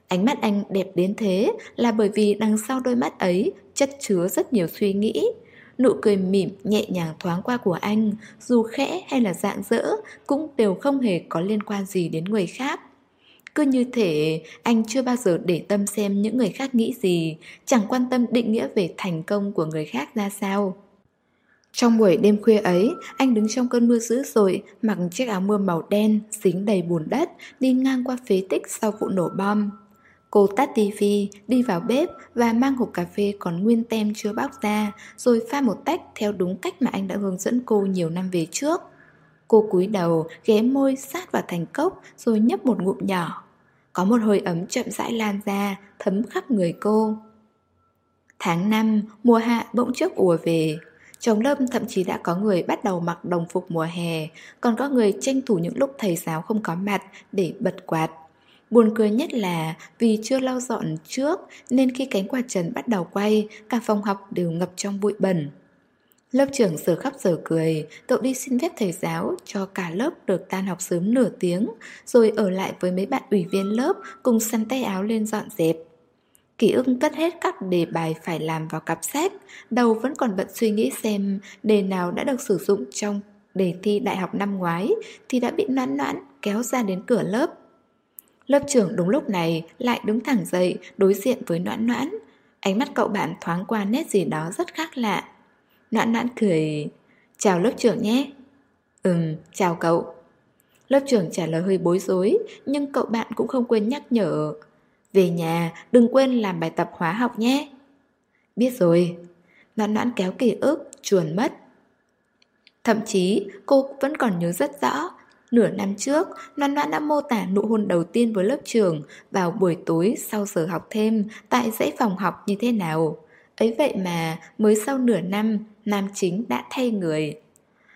Ánh mắt anh đẹp đến thế là bởi vì đằng sau đôi mắt ấy chất chứa rất nhiều suy nghĩ, Nụ cười mỉm nhẹ nhàng thoáng qua của anh Dù khẽ hay là dạng dỡ Cũng đều không hề có liên quan gì đến người khác cứ như thể anh chưa bao giờ để tâm xem những người khác nghĩ gì, chẳng quan tâm định nghĩa về thành công của người khác ra sao. Trong buổi đêm khuya ấy, anh đứng trong cơn mưa dữ dội, mặc chiếc áo mưa màu đen, dính đầy bùn đất, đi ngang qua phế tích sau vụ nổ bom. Cô tắt tivi, đi vào bếp và mang hộp cà phê còn nguyên tem chưa bóc ra, rồi pha một tách theo đúng cách mà anh đã hướng dẫn cô nhiều năm về trước. Cô cúi đầu, ghé môi sát vào thành cốc rồi nhấp một ngụm nhỏ. Có một hơi ấm chậm rãi lan ra, thấm khắp người cô. Tháng 5, mùa hạ bỗng chốc ùa về. Trong lớp thậm chí đã có người bắt đầu mặc đồng phục mùa hè, còn có người tranh thủ những lúc thầy giáo không có mặt để bật quạt. Buồn cười nhất là vì chưa lau dọn trước nên khi cánh quạt trần bắt đầu quay, cả phòng học đều ngập trong bụi bẩn. Lớp trưởng giờ khóc giờ cười, cậu đi xin phép thầy giáo cho cả lớp được tan học sớm nửa tiếng, rồi ở lại với mấy bạn ủy viên lớp cùng săn tay áo lên dọn dẹp. Ký ức cất hết các đề bài phải làm vào cặp sách, đầu vẫn còn bận suy nghĩ xem đề nào đã được sử dụng trong đề thi đại học năm ngoái thì đã bị noãn noãn kéo ra đến cửa lớp. Lớp trưởng đúng lúc này lại đứng thẳng dậy đối diện với noãn noãn. Ánh mắt cậu bạn thoáng qua nét gì đó rất khác lạ. Noãn noãn cười Chào lớp trưởng nhé Ừm, chào cậu Lớp trưởng trả lời hơi bối rối Nhưng cậu bạn cũng không quên nhắc nhở về nhà đừng quên làm bài tập hóa học nhé Biết rồi Noãn noãn kéo ký ức, chuồn mất Thậm chí cô vẫn còn nhớ rất rõ Nửa năm trước, Noan Noan đã mô tả nụ hôn đầu tiên với lớp trưởng vào buổi tối sau giờ học thêm tại dãy phòng học như thế nào. Ấy vậy mà mới sau nửa năm nam chính đã thay người.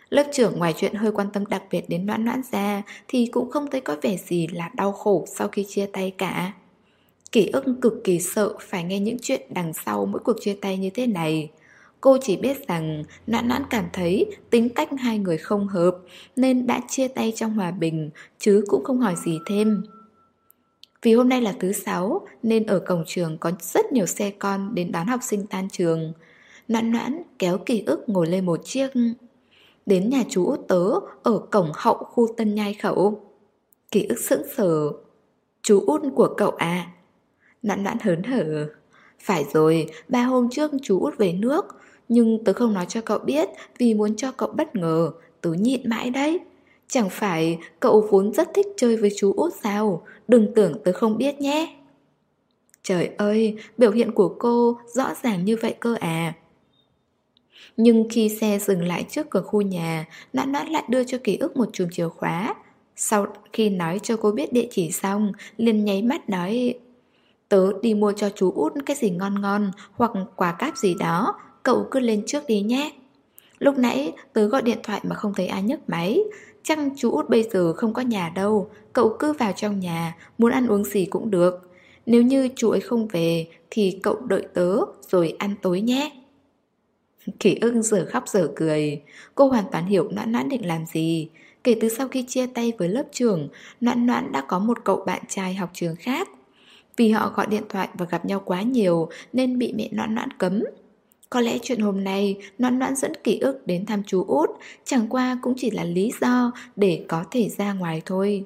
Lớp trưởng ngoài chuyện hơi quan tâm đặc biệt đến noãn noãn ra thì cũng không thấy có vẻ gì là đau khổ sau khi chia tay cả. Kỷ ức cực kỳ sợ phải nghe những chuyện đằng sau mỗi cuộc chia tay như thế này. Cô chỉ biết rằng noãn noãn cảm thấy tính cách hai người không hợp, nên đã chia tay trong hòa bình, chứ cũng không hỏi gì thêm. Vì hôm nay là thứ sáu, nên ở cổng trường có rất nhiều xe con đến đón học sinh tan trường. Noãn noãn kéo kỳ ức ngồi lên một chiếc. Đến nhà chú út tớ ở cổng hậu khu Tân Nhai Khẩu. Kỳ ức sững sờ. Chú út của cậu à? Noãn noãn hớn hở. Phải rồi, ba hôm trước chú út về nước. Nhưng tớ không nói cho cậu biết vì muốn cho cậu bất ngờ. Tớ nhịn mãi đấy. Chẳng phải cậu vốn rất thích chơi với chú út sao Đừng tưởng tớ không biết nhé Trời ơi, biểu hiện của cô rõ ràng như vậy cơ à Nhưng khi xe dừng lại trước cửa khu nhà Noãn noãn lại đưa cho ký ức một chùm chìa khóa Sau khi nói cho cô biết địa chỉ xong liền nháy mắt nói Tớ đi mua cho chú út cái gì ngon ngon Hoặc quả cáp gì đó. Cậu cứ lên trước đi nhé. Lúc nãy tớ gọi điện thoại mà không thấy ai nhấc máy. Chắc chú út bây giờ không có nhà đâu. Cậu cứ vào trong nhà, Muốn ăn uống gì cũng được. Nếu như chú ấy không về Thì cậu đợi tớ rồi ăn tối nhé. Kỷ ưng giờ khóc giờ cười. Cô hoàn toàn hiểu noãn noãn định làm gì. Kể từ sau khi chia tay với lớp trưởng, Noãn noãn đã có một cậu bạn trai học trường khác. Vì họ gọi điện thoại và gặp nhau quá nhiều Nên bị mẹ noãn noãn cấm. Có lẽ chuyện hôm nay Noãn noãn dẫn ký ức đến thăm chú út, Chẳng qua cũng chỉ là lý do Để có thể ra ngoài thôi.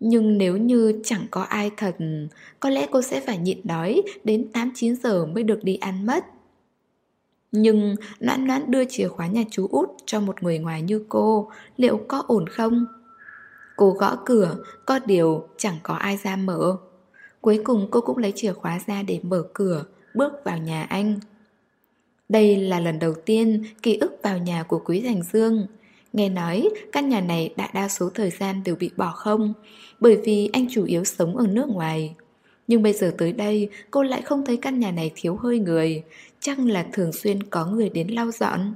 Nhưng nếu như chẳng có ai thật Có lẽ cô sẽ phải nhịn đói Đến 8-9 giờ mới được đi ăn mất. Nhưng noãn noãn đưa chìa khóa nhà chú út Cho một người ngoài như cô, Liệu có ổn không? Cô gõ cửa, Có điều chẳng có ai ra mở. Cuối cùng cô cũng lấy chìa khóa ra để mở cửa Bước vào nhà anh đây là lần đầu tiên ký ức vào nhà của Quý Thành Dương. Nghe nói căn nhà này đại đa số thời gian đều bị bỏ không, bởi vì anh chủ yếu sống ở nước ngoài. Nhưng bây giờ tới đây cô lại không thấy căn nhà này thiếu hơi người, chắc là thường xuyên có người đến lau dọn.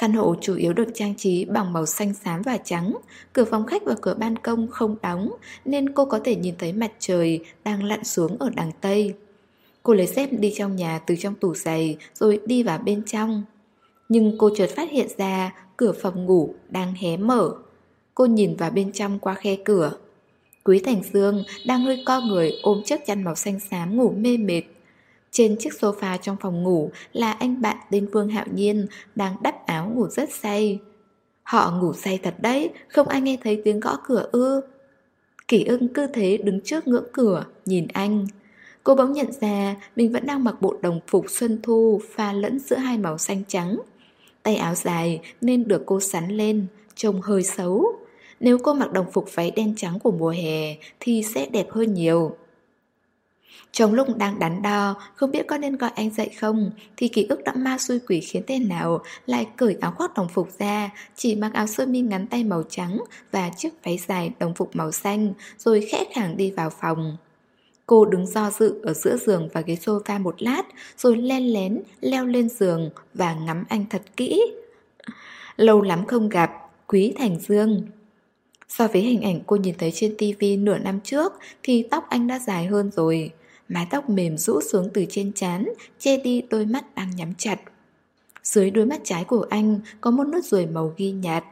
Căn hộ chủ yếu được trang trí bằng màu xanh xám và trắng, cửa phòng khách và cửa ban công không đóng nên cô có thể nhìn thấy mặt trời đang lặn xuống ở đằng Tây. Cô lấy dép đi trong nhà từ trong tủ giày rồi đi vào bên trong. Nhưng cô chợt phát hiện ra cửa phòng ngủ đang hé mở. Cô nhìn vào bên trong qua khe cửa. Quý Thành Dương đang hơi co người ôm chiếc chăn màu xanh xám ngủ mê mệt. Trên chiếc sofa trong phòng ngủ là anh bạn tên Vương Hạo Nhiên đang đắp áo ngủ rất say. Họ ngủ say thật đấy, không ai nghe thấy tiếng gõ cửa ư. Kỷ ưng cứ thế đứng trước ngưỡng cửa, nhìn anh. Cô bỗng nhận ra mình vẫn đang mặc bộ đồng phục xuân thu pha lẫn giữa hai màu xanh trắng. Tay áo dài nên được cô sắn lên, trông hơi xấu. Nếu cô mặc đồng phục váy đen trắng của mùa hè thì sẽ đẹp hơn nhiều. Trong lúc đang đắn đo, không biết có nên gọi anh dậy không, thì ký ức đã ma xui quỷ khiến tên nào lại cởi áo khoác đồng phục ra, chỉ mặc áo sơ mi ngắn tay màu trắng và chiếc váy dài đồng phục màu xanh, rồi khẽ khàng đi vào phòng. Cô đứng do dự ở giữa giường và ghế sofa một lát, rồi len lén leo lên giường và ngắm anh thật kỹ. Lâu lắm không gặp, Quý Thành Dương. So với hình ảnh cô nhìn thấy trên tivi nửa năm trước thì tóc anh đã dài hơn rồi. Mái tóc mềm rũ xuống từ trên trán, che đi đôi mắt đang nhắm chặt. Dưới đôi mắt trái của anh có một nốt ruồi màu ghi nhạt.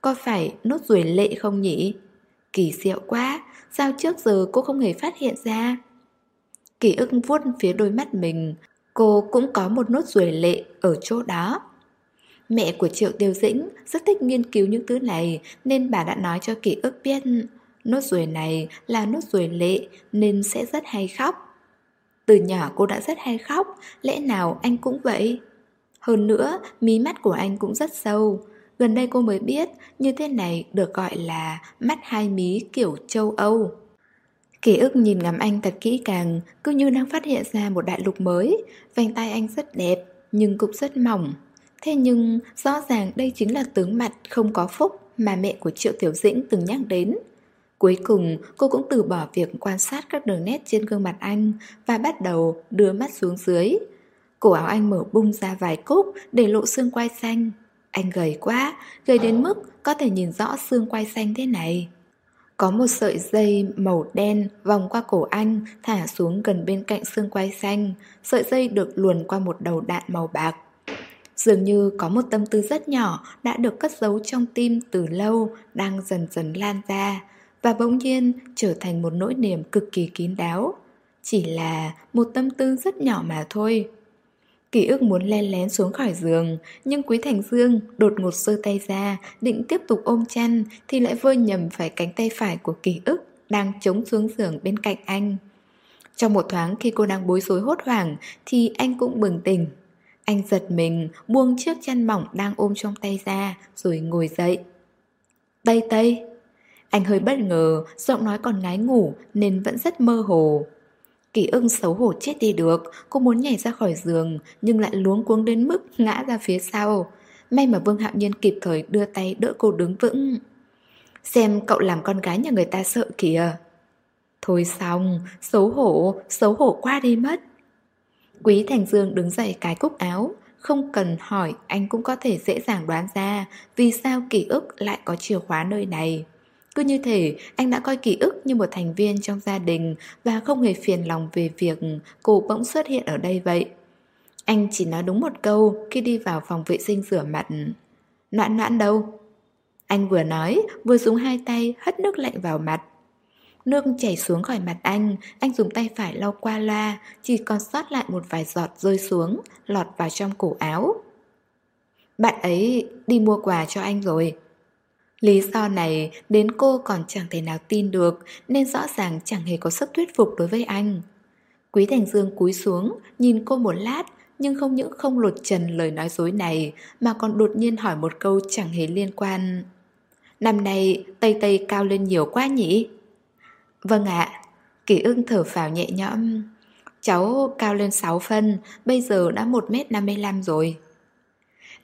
Có phải nốt ruồi lệ không nhỉ? Kỳ diệu quá, sao trước giờ cô không hề phát hiện ra? Kỳ ức vuốt phía đôi mắt mình, cô cũng có một nốt ruồi lệ ở chỗ đó. Mẹ của Triệu Tiêu Dĩnh rất thích nghiên cứu những thứ này nên bà đã nói cho Kỳ ức biết nốt ruồi này là nốt ruồi lệ nên sẽ rất hay khóc. Từ nhỏ cô đã rất hay khóc, lẽ nào anh cũng vậy? Hơn nữa, mí mắt của anh cũng rất sâu. Gần đây cô mới biết như thế này được gọi là mắt hai mí kiểu châu Âu. Ký ức nhìn ngắm anh thật kỹ càng, cứ như đang phát hiện ra một đại lục mới. Vành tay anh rất đẹp, nhưng cũng rất mỏng. Thế nhưng rõ ràng đây chính là tướng mặt không có phúc mà mẹ của Triệu Tiểu Dĩnh từng nhắc đến. Cuối cùng, cô cũng từ bỏ việc quan sát các đường nét trên gương mặt anh và bắt đầu đưa mắt xuống dưới. Cổ áo anh mở bung ra vài cúc để lộ xương quai xanh. Anh gầy quá, gầy đến mức có thể nhìn rõ xương quai xanh thế này. Có một sợi dây màu đen vòng qua cổ anh thả xuống gần bên cạnh xương quai xanh. Sợi dây được luồn qua một đầu đạn màu bạc. Dường như có một tâm tư rất nhỏ đã được cất giấu trong tim từ lâu đang dần dần lan ra và bỗng nhiên trở thành một nỗi niềm cực kỳ kín đáo. Chỉ là một tâm tư rất nhỏ mà thôi. Ký ức muốn len lén xuống khỏi giường, nhưng Quý Thành Dương đột ngột sơ tay ra, định tiếp tục ôm chăn thì lại vơi nhầm phải cánh tay phải của ký ức đang chống xuống giường bên cạnh anh. Trong một thoáng khi cô đang bối rối hốt hoảng thì anh cũng bừng tỉnh. Anh giật mình, buông chiếc chăn mỏng đang ôm trong tay ra rồi ngồi dậy. Tây Tây, anh hơi bất ngờ, giọng nói còn ngái ngủ nên vẫn rất mơ hồ. Kỳ ưng xấu hổ chết đi được, cô muốn nhảy ra khỏi giường nhưng lại luống cuống đến mức ngã ra phía sau. May mà Vương Hạo Nhiên kịp thời đưa tay đỡ cô đứng vững. Xem cậu làm con gái nhà người ta sợ kìa. Thôi xong, xấu hổ, xấu hổ qua đi mất. Quý Thành Dương đứng dậy cái cúc áo, không cần hỏi anh cũng có thể dễ dàng đoán ra vì sao ký ức lại có chìa khóa nơi này. Cứ như thể anh đã coi ký ức như một thành viên trong gia đình và không hề phiền lòng về việc cô bỗng xuất hiện ở đây vậy. Anh chỉ nói đúng một câu khi đi vào phòng vệ sinh rửa mặt. Noãn noãn đâu? Anh vừa nói, vừa dùng hai tay hất nước lạnh vào mặt. Nước chảy xuống khỏi mặt anh, anh dùng tay phải lau qua loa, chỉ còn sót lại một vài giọt rơi xuống, lọt vào trong cổ áo. Bạn ấy đi mua quà cho anh rồi. Lý do này đến cô còn chẳng thể nào tin được nên rõ ràng chẳng hề có sức thuyết phục đối với anh. Quý Thành Dương cúi xuống, nhìn cô một lát nhưng không những không lột trần lời nói dối này mà còn đột nhiên hỏi một câu chẳng hề liên quan. Năm nay Tây Tây cao lên nhiều quá nhỉ? Vâng ạ, à, Kỳ ưng thở phào nhẹ nhõm. Cháu cao lên 6 phân, bây giờ đã 1m55 rồi.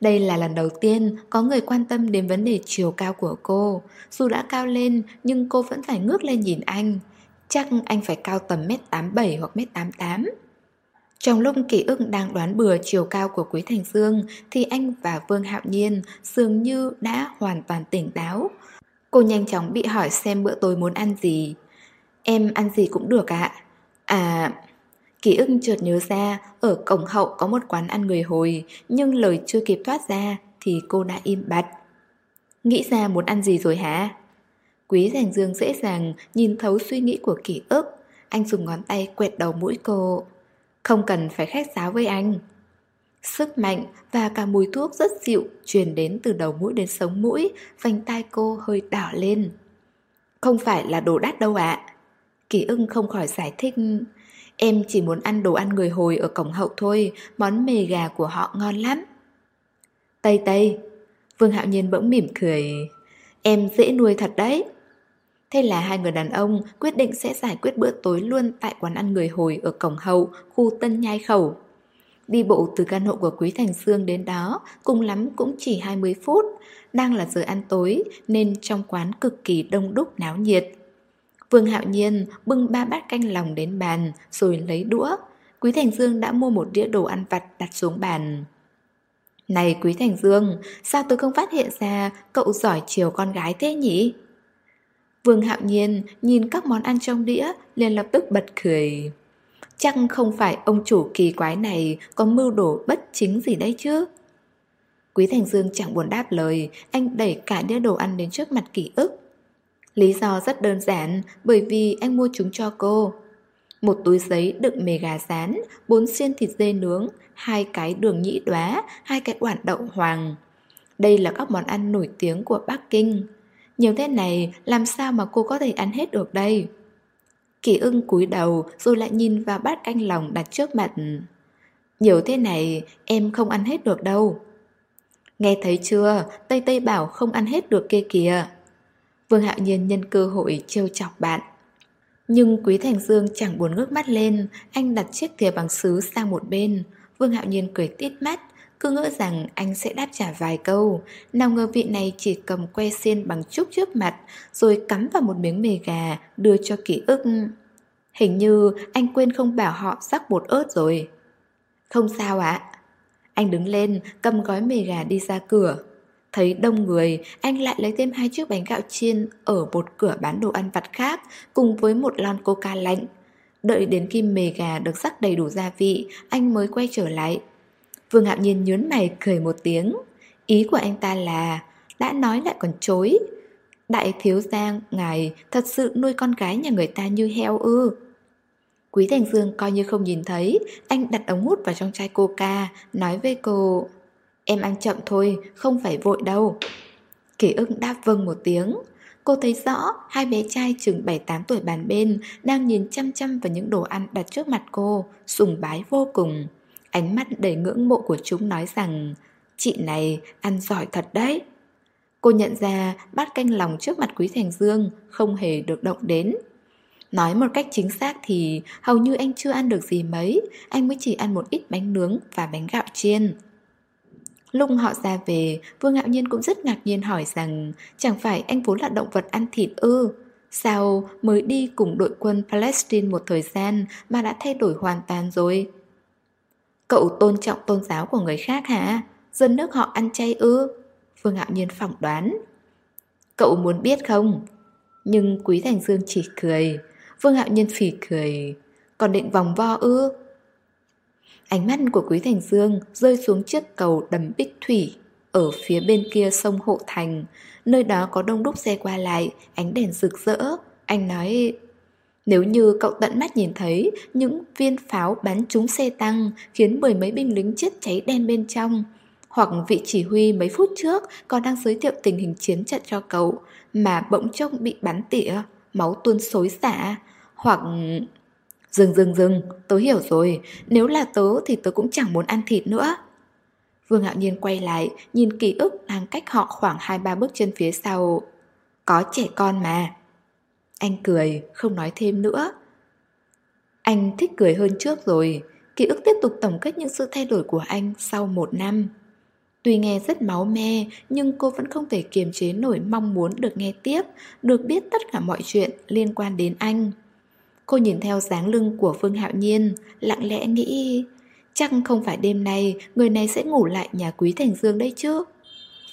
Đây là lần đầu tiên có người quan tâm đến vấn đề chiều cao của cô. Dù đã cao lên nhưng cô vẫn phải ngước lên nhìn anh. Chắc anh phải cao tầm mét 87 hoặc mét 88. Trong lúc ký ức đang đoán bừa chiều cao của Quý Thành Dương thì anh và Vương Hạo Nhiên dường như đã hoàn toàn tỉnh táo. Cô nhanh chóng bị hỏi xem bữa tối muốn ăn gì. Em ăn gì cũng được ạ. À, Ký ức chợt nhớ ra, ở cổng hậu có một quán ăn người hồi, nhưng lời chưa kịp thoát ra thì cô đã im bặt. Nghĩ ra muốn ăn gì rồi hả? Quý Giành Dương dễ dàng nhìn thấu suy nghĩ của ký ức. Anh dùng ngón tay quẹt đầu mũi cô. Không cần phải khách sáo với anh. Sức mạnh và cả mùi thuốc rất dịu truyền đến từ đầu mũi đến sống mũi, vành tai cô hơi đỏ lên. Không phải là đồ đắt đâu ạ. À. Kỳ ưng không khỏi giải thích Em chỉ muốn ăn đồ ăn người hồi ở cổng hậu thôi, món mề gà của họ ngon lắm. Tây Tây, Vương Hạo Nhiên bỗng mỉm cười. Em dễ nuôi thật đấy. Thế là hai người đàn ông quyết định sẽ giải quyết bữa tối luôn tại quán ăn người hồi ở cổng hậu, khu Tân Nhai Khẩu. Đi bộ từ căn hộ của Quý Thành Sương đến đó, cùng lắm cũng chỉ 20 phút. Đang là giờ ăn tối nên trong quán cực kỳ đông đúc náo nhiệt. Vương Hạo Nhiên bưng ba bát canh lòng đến bàn rồi lấy đũa. Quý Thành Dương đã mua một đĩa đồ ăn vặt đặt xuống bàn. Này Quý Thành Dương, sao tôi không phát hiện ra cậu giỏi chiều con gái thế nhỉ? Vương Hạo Nhiên nhìn các món ăn trong đĩa liền lập tức bật cười. Chắc không phải ông chủ kỳ quái này có mưu đồ bất chính gì đấy chứ? Quý Thành Dương chẳng buồn đáp lời, anh đẩy cả đĩa đồ ăn đến trước mặt kỷ ức. Lý do rất đơn giản, bởi vì anh mua chúng cho cô. Một túi giấy đựng mề gà rán, bốn xiên thịt dê nướng, hai cái đường nhĩ đóa, hai cái quản đậu hoàng. Đây là các món ăn nổi tiếng của Bắc Kinh. Nhiều thế này làm sao mà cô có thể ăn hết được đây? Kỳ ưng cúi đầu rồi lại nhìn vào bát canh lòng đặt trước mặt. Nhiều thế này em không ăn hết được đâu. Nghe thấy chưa, Tây Tây bảo không ăn hết được kia kìa. Vương Hạo Nhiên nhân cơ hội trêu chọc bạn. Nhưng Quý Thành Dương chẳng buồn ngước mắt lên, anh đặt chiếc thìa bằng sứ sang một bên. Vương Hạo Nhiên cười tít mắt, cứ ngỡ rằng anh sẽ đáp trả vài câu. Nào ngờ vị này chỉ cầm que xiên bằng trúc trước mặt, rồi cắm vào một miếng mề gà, đưa cho ký ức. Hình như anh quên không bảo họ rắc bột ớt rồi. Không sao ạ. Anh đứng lên, cầm gói mề gà đi ra cửa. Thấy đông người, anh lại lấy thêm hai chiếc bánh gạo chiên ở một cửa bán đồ ăn vặt khác cùng với một lon coca lạnh. Đợi đến khi mề gà được rắc đầy đủ gia vị, anh mới quay trở lại. Vương Hạo Nhiên nhớn mày cười một tiếng. Ý của anh ta là đã nói lại còn chối. Đại thiếu gia ngài thật sự nuôi con gái nhà người ta như heo ư. Quý Thành Dương coi như không nhìn thấy, anh đặt ống hút vào trong chai coca, nói với cô Em ăn chậm thôi, không phải vội đâu. Kỷ ức đáp vâng một tiếng. Cô thấy rõ hai bé trai chừng 7-8 tuổi bàn bên đang nhìn chăm chăm vào những đồ ăn đặt trước mặt cô, sùng bái vô cùng. Ánh mắt đầy ngưỡng mộ của chúng nói rằng Chị này ăn giỏi thật đấy. Cô nhận ra bát canh lòng trước mặt Quý Thành Dương không hề được động đến. Nói một cách chính xác thì hầu như anh chưa ăn được gì mấy, anh mới chỉ ăn một ít bánh nướng và bánh gạo chiên. Lúc họ ra về, Vương Ngạo Nhiên cũng rất ngạc nhiên hỏi rằng chẳng phải anh vốn là động vật ăn thịt ư? Sao mới đi cùng đội quân Palestine một thời gian mà đã thay đổi hoàn toàn rồi? Cậu tôn trọng tôn giáo của người khác hả? Dân nước họ ăn chay ư? Vương Ngạo Nhiên phỏng đoán. Cậu muốn biết không? Nhưng Quý Thành Dương chỉ cười. Vương Ngạo Nhiên phỉ cười. Còn định vòng vo ư? Ánh mắt của Quý Thành Dương rơi xuống chiếc cầu đầm Bích Thủy ở phía bên kia sông Hộ Thành. Nơi đó có đông đúc xe qua lại, ánh đèn rực rỡ. Anh nói, nếu như cậu tận mắt nhìn thấy những viên pháo bắn trúng xe tăng khiến mười mấy binh lính chết cháy đen bên trong, hoặc vị chỉ huy mấy phút trước còn đang giới thiệu tình hình chiến trận cho cậu mà bỗng trông bị bắn tỉa, máu tuôn xối xả, hoặc Dừng dừng dừng, tớ hiểu rồi, nếu là tớ thì tớ cũng chẳng muốn ăn thịt nữa. Vương Hạo Nhiên quay lại, nhìn ký ức đang cách họ khoảng 2-3 bước chân phía sau. Có trẻ con mà. Anh cười, không nói thêm nữa. Anh thích cười hơn trước rồi, ký ức tiếp tục tổng kết những sự thay đổi của anh sau một năm. Tuy nghe rất máu me, nhưng cô vẫn không thể kiềm chế nổi mong muốn được nghe tiếp, được biết tất cả mọi chuyện liên quan đến anh. Cô nhìn theo dáng lưng của Phương Hạo Nhiên, lặng lẽ nghĩ Chắc không phải đêm nay người này sẽ ngủ lại nhà Quý Thành Dương đấy chứ?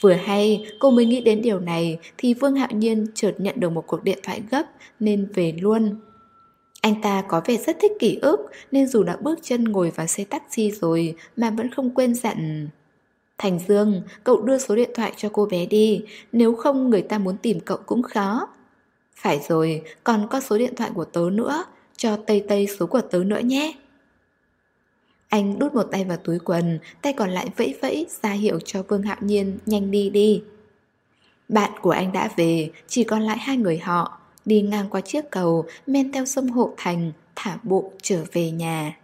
Vừa hay cô mới nghĩ đến điều này Thì Vương Hạo Nhiên chợt nhận được một cuộc điện thoại gấp Nên về luôn. Anh ta có vẻ rất thích kỷ ức Nên dù đã bước chân ngồi vào xe taxi rồi Mà vẫn không quên dặn Thành Dương, cậu đưa số điện thoại cho cô bé đi Nếu không người ta muốn tìm cậu cũng khó phải rồi, còn có số điện thoại của tớ nữa, cho Tây Tây số của tớ nữa nhé. Anh đút một tay vào túi quần, tay còn lại vẫy vẫy ra hiệu cho Vương Hạo Nhiên nhanh đi đi. Bạn của anh đã về, chỉ còn lại hai người họ, đi ngang qua chiếc cầu, men theo sông Hộ Thành, thả bộ trở về nhà.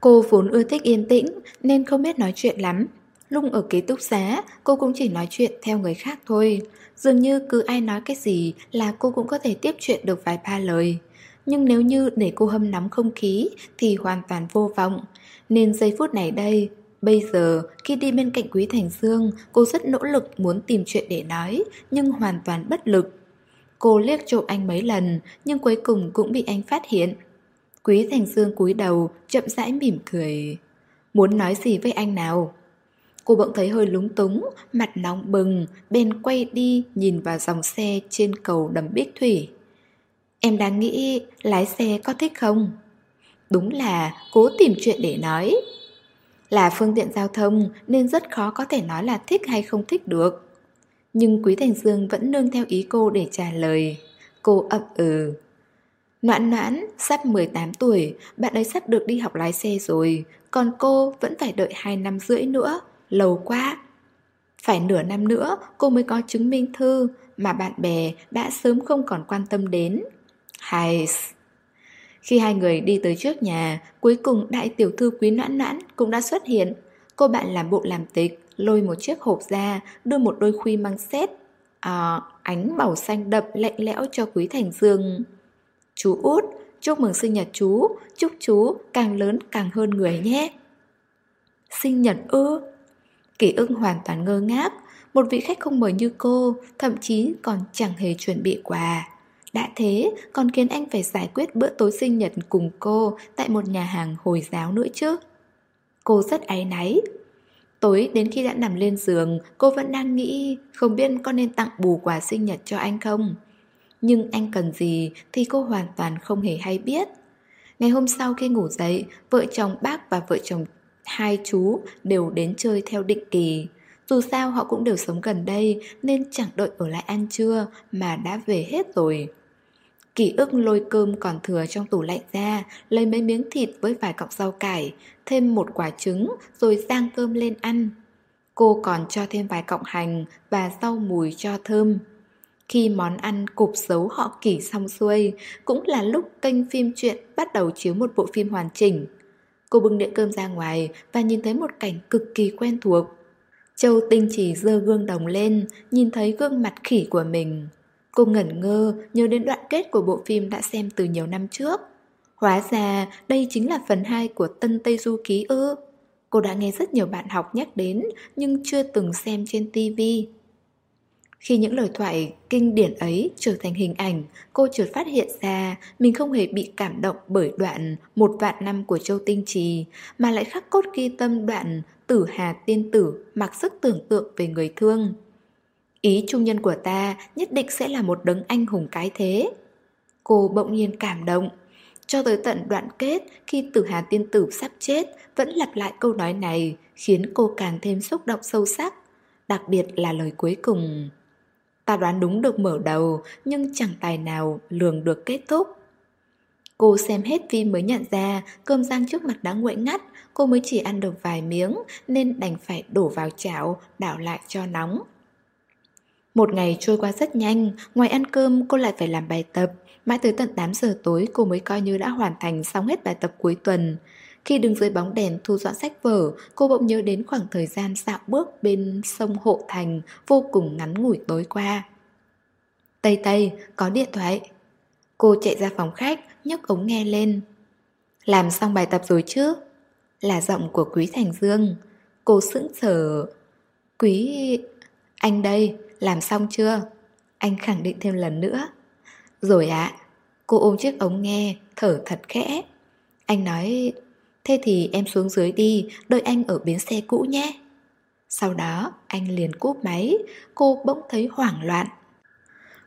Cô vốn ưa thích yên tĩnh nên không biết nói chuyện lắm. Lúc ở ký túc xá, cô cũng chỉ nói chuyện theo người khác thôi. Dường như cứ ai nói cái gì là cô cũng có thể tiếp chuyện được vài ba lời. Nhưng nếu như để cô hâm nóng không khí thì hoàn toàn vô vọng. Nên giây phút này đây, bây giờ khi đi bên cạnh Quý Thành Dương, cô rất nỗ lực muốn tìm chuyện để nói, nhưng hoàn toàn bất lực. Cô liếc trộm anh mấy lần, nhưng cuối cùng cũng bị anh phát hiện. Quý Thành Dương cúi đầu, chậm rãi mỉm cười. Muốn nói gì với anh nào? Cô bỗng thấy hơi lúng túng, mặt nóng bừng, bên quay đi nhìn vào dòng xe trên cầu đầm Bích Thủy. Em đang nghĩ lái xe có thích không? Đúng là cố tìm chuyện để nói. Là phương tiện giao thông nên rất khó có thể nói là thích hay không thích được. Nhưng Quý Thành Dương vẫn nương theo ý cô để trả lời. Cô ậm ừ. Noãn noãn, sắp 18 tuổi, bạn ấy sắp được đi học lái xe rồi, còn cô vẫn phải đợi 2 năm rưỡi nữa, lâu quá. Phải nửa năm nữa cô mới có chứng minh thư mà bạn bè đã sớm không còn quan tâm đến. Hay... Khi hai người đi tới trước nhà, cuối cùng đại tiểu thư quý noãn noãn cũng đã xuất hiện. Cô bạn làm bộ làm tịch, lôi một chiếc hộp ra, đưa một đôi khuy măng xét. À, ánh màu xanh đậm lạnh lẽo cho quý thành dương. Chú út, chúc mừng sinh nhật chú, chúc chú càng lớn càng hơn người nhé. Sinh nhật ư? Kỳ ưng hoàn toàn ngơ ngác, một vị khách không mời như cô, thậm chí còn chẳng hề chuẩn bị quà. Đã thế, còn khiến anh phải giải quyết bữa tối sinh nhật cùng cô tại một nhà hàng Hồi giáo nữa chứ. Cô rất áy náy. Tối đến khi đã nằm lên giường, cô vẫn đang nghĩ không biết có nên tặng bù quà sinh nhật cho anh không. Nhưng anh cần gì thì cô hoàn toàn không hề hay biết. Ngày hôm sau khi ngủ dậy, vợ chồng bác và vợ chồng hai chú đều đến chơi theo định kỳ. Dù sao họ cũng đều sống gần đây nên chẳng đợi ở lại ăn trưa mà đã về hết rồi. Kỷ ức lôi cơm còn thừa trong tủ lạnh ra, lấy mấy miếng thịt với vài cọng rau cải, thêm một quả trứng rồi rang cơm lên ăn. Cô còn cho thêm vài cọng hành và rau mùi cho thơm. Khi món ăn cục xấu họ kỷ xong xuôi, cũng là lúc kênh phim truyện bắt đầu chiếu một bộ phim hoàn chỉnh. Cô bưng đĩa cơm ra ngoài và nhìn thấy một cảnh cực kỳ quen thuộc. Châu Tinh chỉ dơ gương đồng lên, nhìn thấy gương mặt khỉ của mình. Cô ngẩn ngơ nhớ đến đoạn kết của bộ phim đã xem từ nhiều năm trước. Hóa ra đây chính là phần 2 của Tân Tây Du Ký ư. Cô đã nghe rất nhiều bạn học nhắc đến nhưng chưa từng xem trên TV. Khi những lời thoại kinh điển ấy trở thành hình ảnh, cô chợt phát hiện ra mình không hề bị cảm động bởi đoạn một vạn năm của Châu Tinh Trì, mà lại khắc cốt ghi tâm đoạn tử hà tiên tử mặc sức tưởng tượng về người thương. Ý trung nhân của ta nhất định sẽ là một đấng anh hùng cái thế. Cô bỗng nhiên cảm động. Cho tới tận đoạn kết khi tử hà tiên tử sắp chết vẫn lặp lại câu nói này khiến cô càng thêm xúc động sâu sắc. Đặc biệt là lời cuối cùng. Ta đoán đúng được mở đầu nhưng chẳng tài nào lường được kết thúc. Cô xem hết phim mới nhận ra cơm rang trước mặt đã nguội ngắt, cô mới chỉ ăn được vài miếng nên đành phải đổ vào chảo, đảo lại cho nóng. Một ngày trôi qua rất nhanh, ngoài ăn cơm cô lại phải làm bài tập. Mãi tới tận 8 giờ tối cô mới coi như đã hoàn thành xong hết bài tập cuối tuần. Khi đứng dưới bóng đèn thu dọn sách vở, cô bỗng nhớ đến khoảng thời gian dạo bước bên sông Hộ Thành vô cùng ngắn ngủi tối qua. Tây Tây, có điện thoại. Cô chạy ra phòng khách, nhấc ống nghe lên. Làm xong bài tập rồi chứ? Là giọng của Quý Thành Dương. Cô sững sờ. Quý... Anh đây, làm xong chưa? Anh khẳng định thêm lần nữa. Rồi ạ. Cô ôm chiếc ống nghe, thở thật khẽ. Anh nói, thế thì em xuống dưới đi, đợi anh ở bến xe cũ nhé. Sau đó, anh liền cúp máy, cô bỗng thấy hoảng loạn.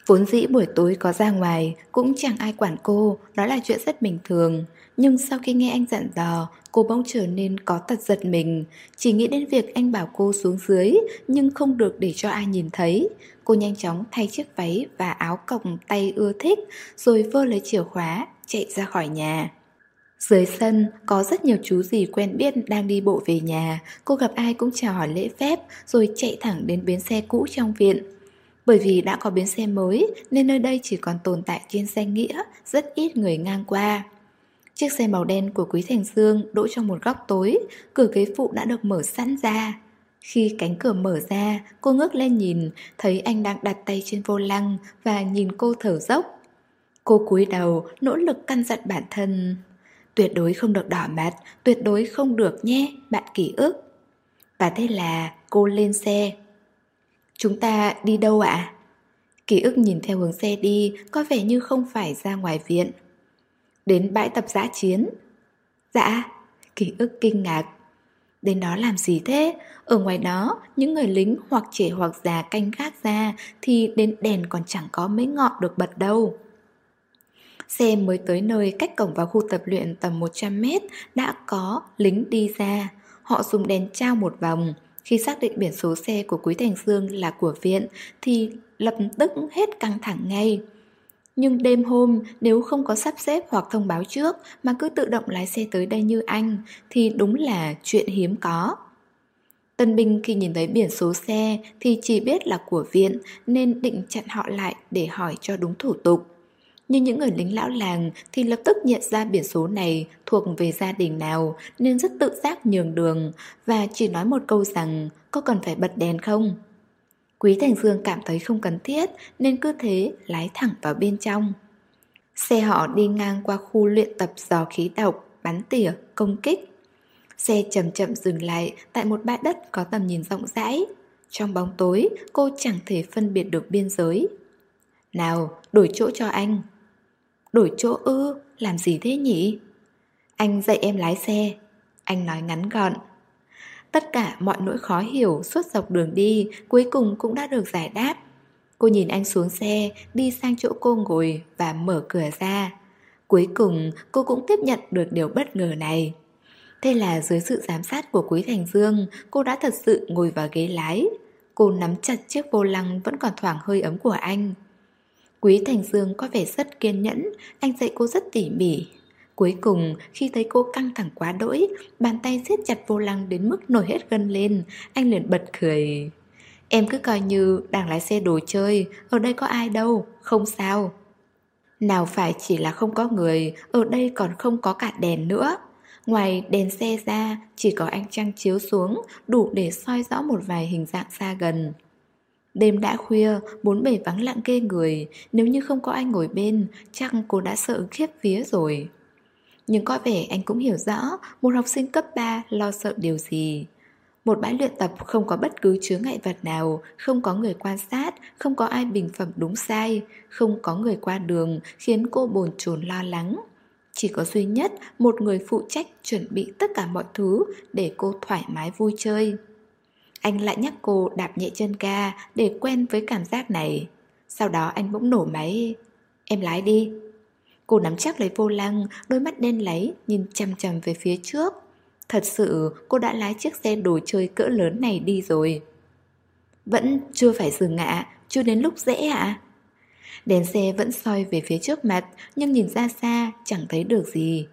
Vốn dĩ buổi tối có ra ngoài cũng chẳng ai quản cô, đó là chuyện rất bình thường. Nhưng sau khi nghe anh dặn dò, cô bỗng trở nên có tật giật mình. Chỉ nghĩ đến việc anh bảo cô xuống dưới, nhưng không được để cho ai nhìn thấy. Cô nhanh chóng thay chiếc váy và áo còng tay ưa thích, rồi vơ lấy chìa khóa, chạy ra khỏi nhà. Dưới sân, có rất nhiều chú gì quen biết đang đi bộ về nhà. Cô gặp ai cũng chào hỏi lễ phép, rồi chạy thẳng đến bến xe cũ trong viện. Bởi vì đã có bến xe mới nên nơi đây chỉ còn tồn tại trên danh nghĩa, rất ít người ngang qua. Chiếc xe màu đen của Quý Thành Dương đỗ trong một góc tối, cửa ghế phụ đã được mở sẵn ra. Khi cánh cửa mở ra, cô ngước lên nhìn, thấy anh đang đặt tay trên vô lăng và nhìn cô thở dốc. Cô cúi đầu, nỗ lực căn dặn bản thân. Tuyệt đối không được đỏ mặt, tuyệt đối không được nhé, bạn ký ức. Và thế là cô lên xe. Chúng ta đi đâu ạ? Ký ức nhìn theo hướng xe đi, có vẻ như không phải ra ngoài viện. Đến bãi tập giã chiến. Dạ, ký ức kinh ngạc. Đến đó làm gì thế? Ở ngoài đó, những người lính hoặc trẻ hoặc già canh gác ra thì đến đèn còn chẳng có mấy ngọn được bật đâu. Xe mới tới nơi cách cổng vào khu tập luyện tầm 100 mét đã có lính đi ra. Họ dùng đèn trao một vòng. Khi xác định biển số xe của Quý Thành Dương là của viện, thì lập tức hết căng thẳng ngay. Nhưng đêm hôm, nếu không có sắp xếp hoặc thông báo trước mà cứ tự động lái xe tới đây như anh, thì đúng là chuyện hiếm có. Tân binh khi nhìn thấy biển số xe thì chỉ biết là của viện, nên định chặn họ lại để hỏi cho đúng thủ tục. Nhưng những người lính lão làng thì lập tức nhận ra biển số này thuộc về gia đình nào nên rất tự giác nhường đường và chỉ nói một câu rằng có cần phải bật đèn không? Quý Thành Dương cảm thấy không cần thiết nên cứ thế lái thẳng vào bên trong. Xe họ đi ngang qua khu luyện tập dò khí độc, bắn tỉa, công kích. Xe chậm chậm dừng lại tại một bãi đất có tầm nhìn rộng rãi. Trong bóng tối, cô chẳng thể phân biệt được biên giới. Nào, đổi chỗ cho anh. Đổi chỗ ư, làm gì thế nhỉ? Anh dạy em lái xe. Anh nói ngắn gọn. Tất cả mọi nỗi khó hiểu suốt dọc đường đi cuối cùng cũng đã được giải đáp. Cô nhìn anh xuống xe, đi sang chỗ cô ngồi và mở cửa ra. Cuối cùng cô cũng tiếp nhận được điều bất ngờ này. Thế là dưới sự giám sát của Quý Thành Dương, cô đã thật sự ngồi vào ghế lái. Cô nắm chặt chiếc vô lăng vẫn còn thoảng hơi ấm của anh. Quý Thành Dương có vẻ rất kiên nhẫn, anh dạy cô rất tỉ mỉ. Cuối cùng, khi thấy cô căng thẳng quá đỗi, bàn tay siết chặt vô lăng đến mức nổi hết gân lên, anh liền bật cười. Em cứ coi như đang lái xe đồ chơi, ở đây có ai đâu, không sao. Nào phải chỉ là không có người, ở đây còn không có cả đèn nữa. Ngoài đèn xe ra, chỉ có ánh trăng chiếu xuống, đủ để soi rõ một vài hình dạng xa gần. Đêm đã khuya, bốn bể vắng lặng kê người, nếu như không có anh ngồi bên, chắc cô đã sợ khiếp vía rồi. Nhưng có vẻ anh cũng hiểu rõ một học sinh cấp 3 lo sợ điều gì. Một bãi luyện tập không có bất cứ chứa ngại vật nào, không có người quan sát, không có ai bình phẩm đúng sai, không có người qua đường khiến cô bồn chồn lo lắng. Chỉ có duy nhất một người phụ trách chuẩn bị tất cả mọi thứ để cô thoải mái vui chơi. Anh lại nhắc cô đạp nhẹ chân ga để quen với cảm giác này. Sau đó anh bỗng nổ máy. Em lái đi. Cô nắm chắc lấy vô lăng, đôi mắt đen lấy nhìn chăm chăm về phía trước. Thật sự cô đã lái chiếc xe đồ chơi cỡ lớn này đi rồi. Vẫn chưa phải dừng ạ, chưa đến lúc dễ ạ. Đèn xe vẫn soi về phía trước mặt, nhưng nhìn ra xa chẳng thấy được gì.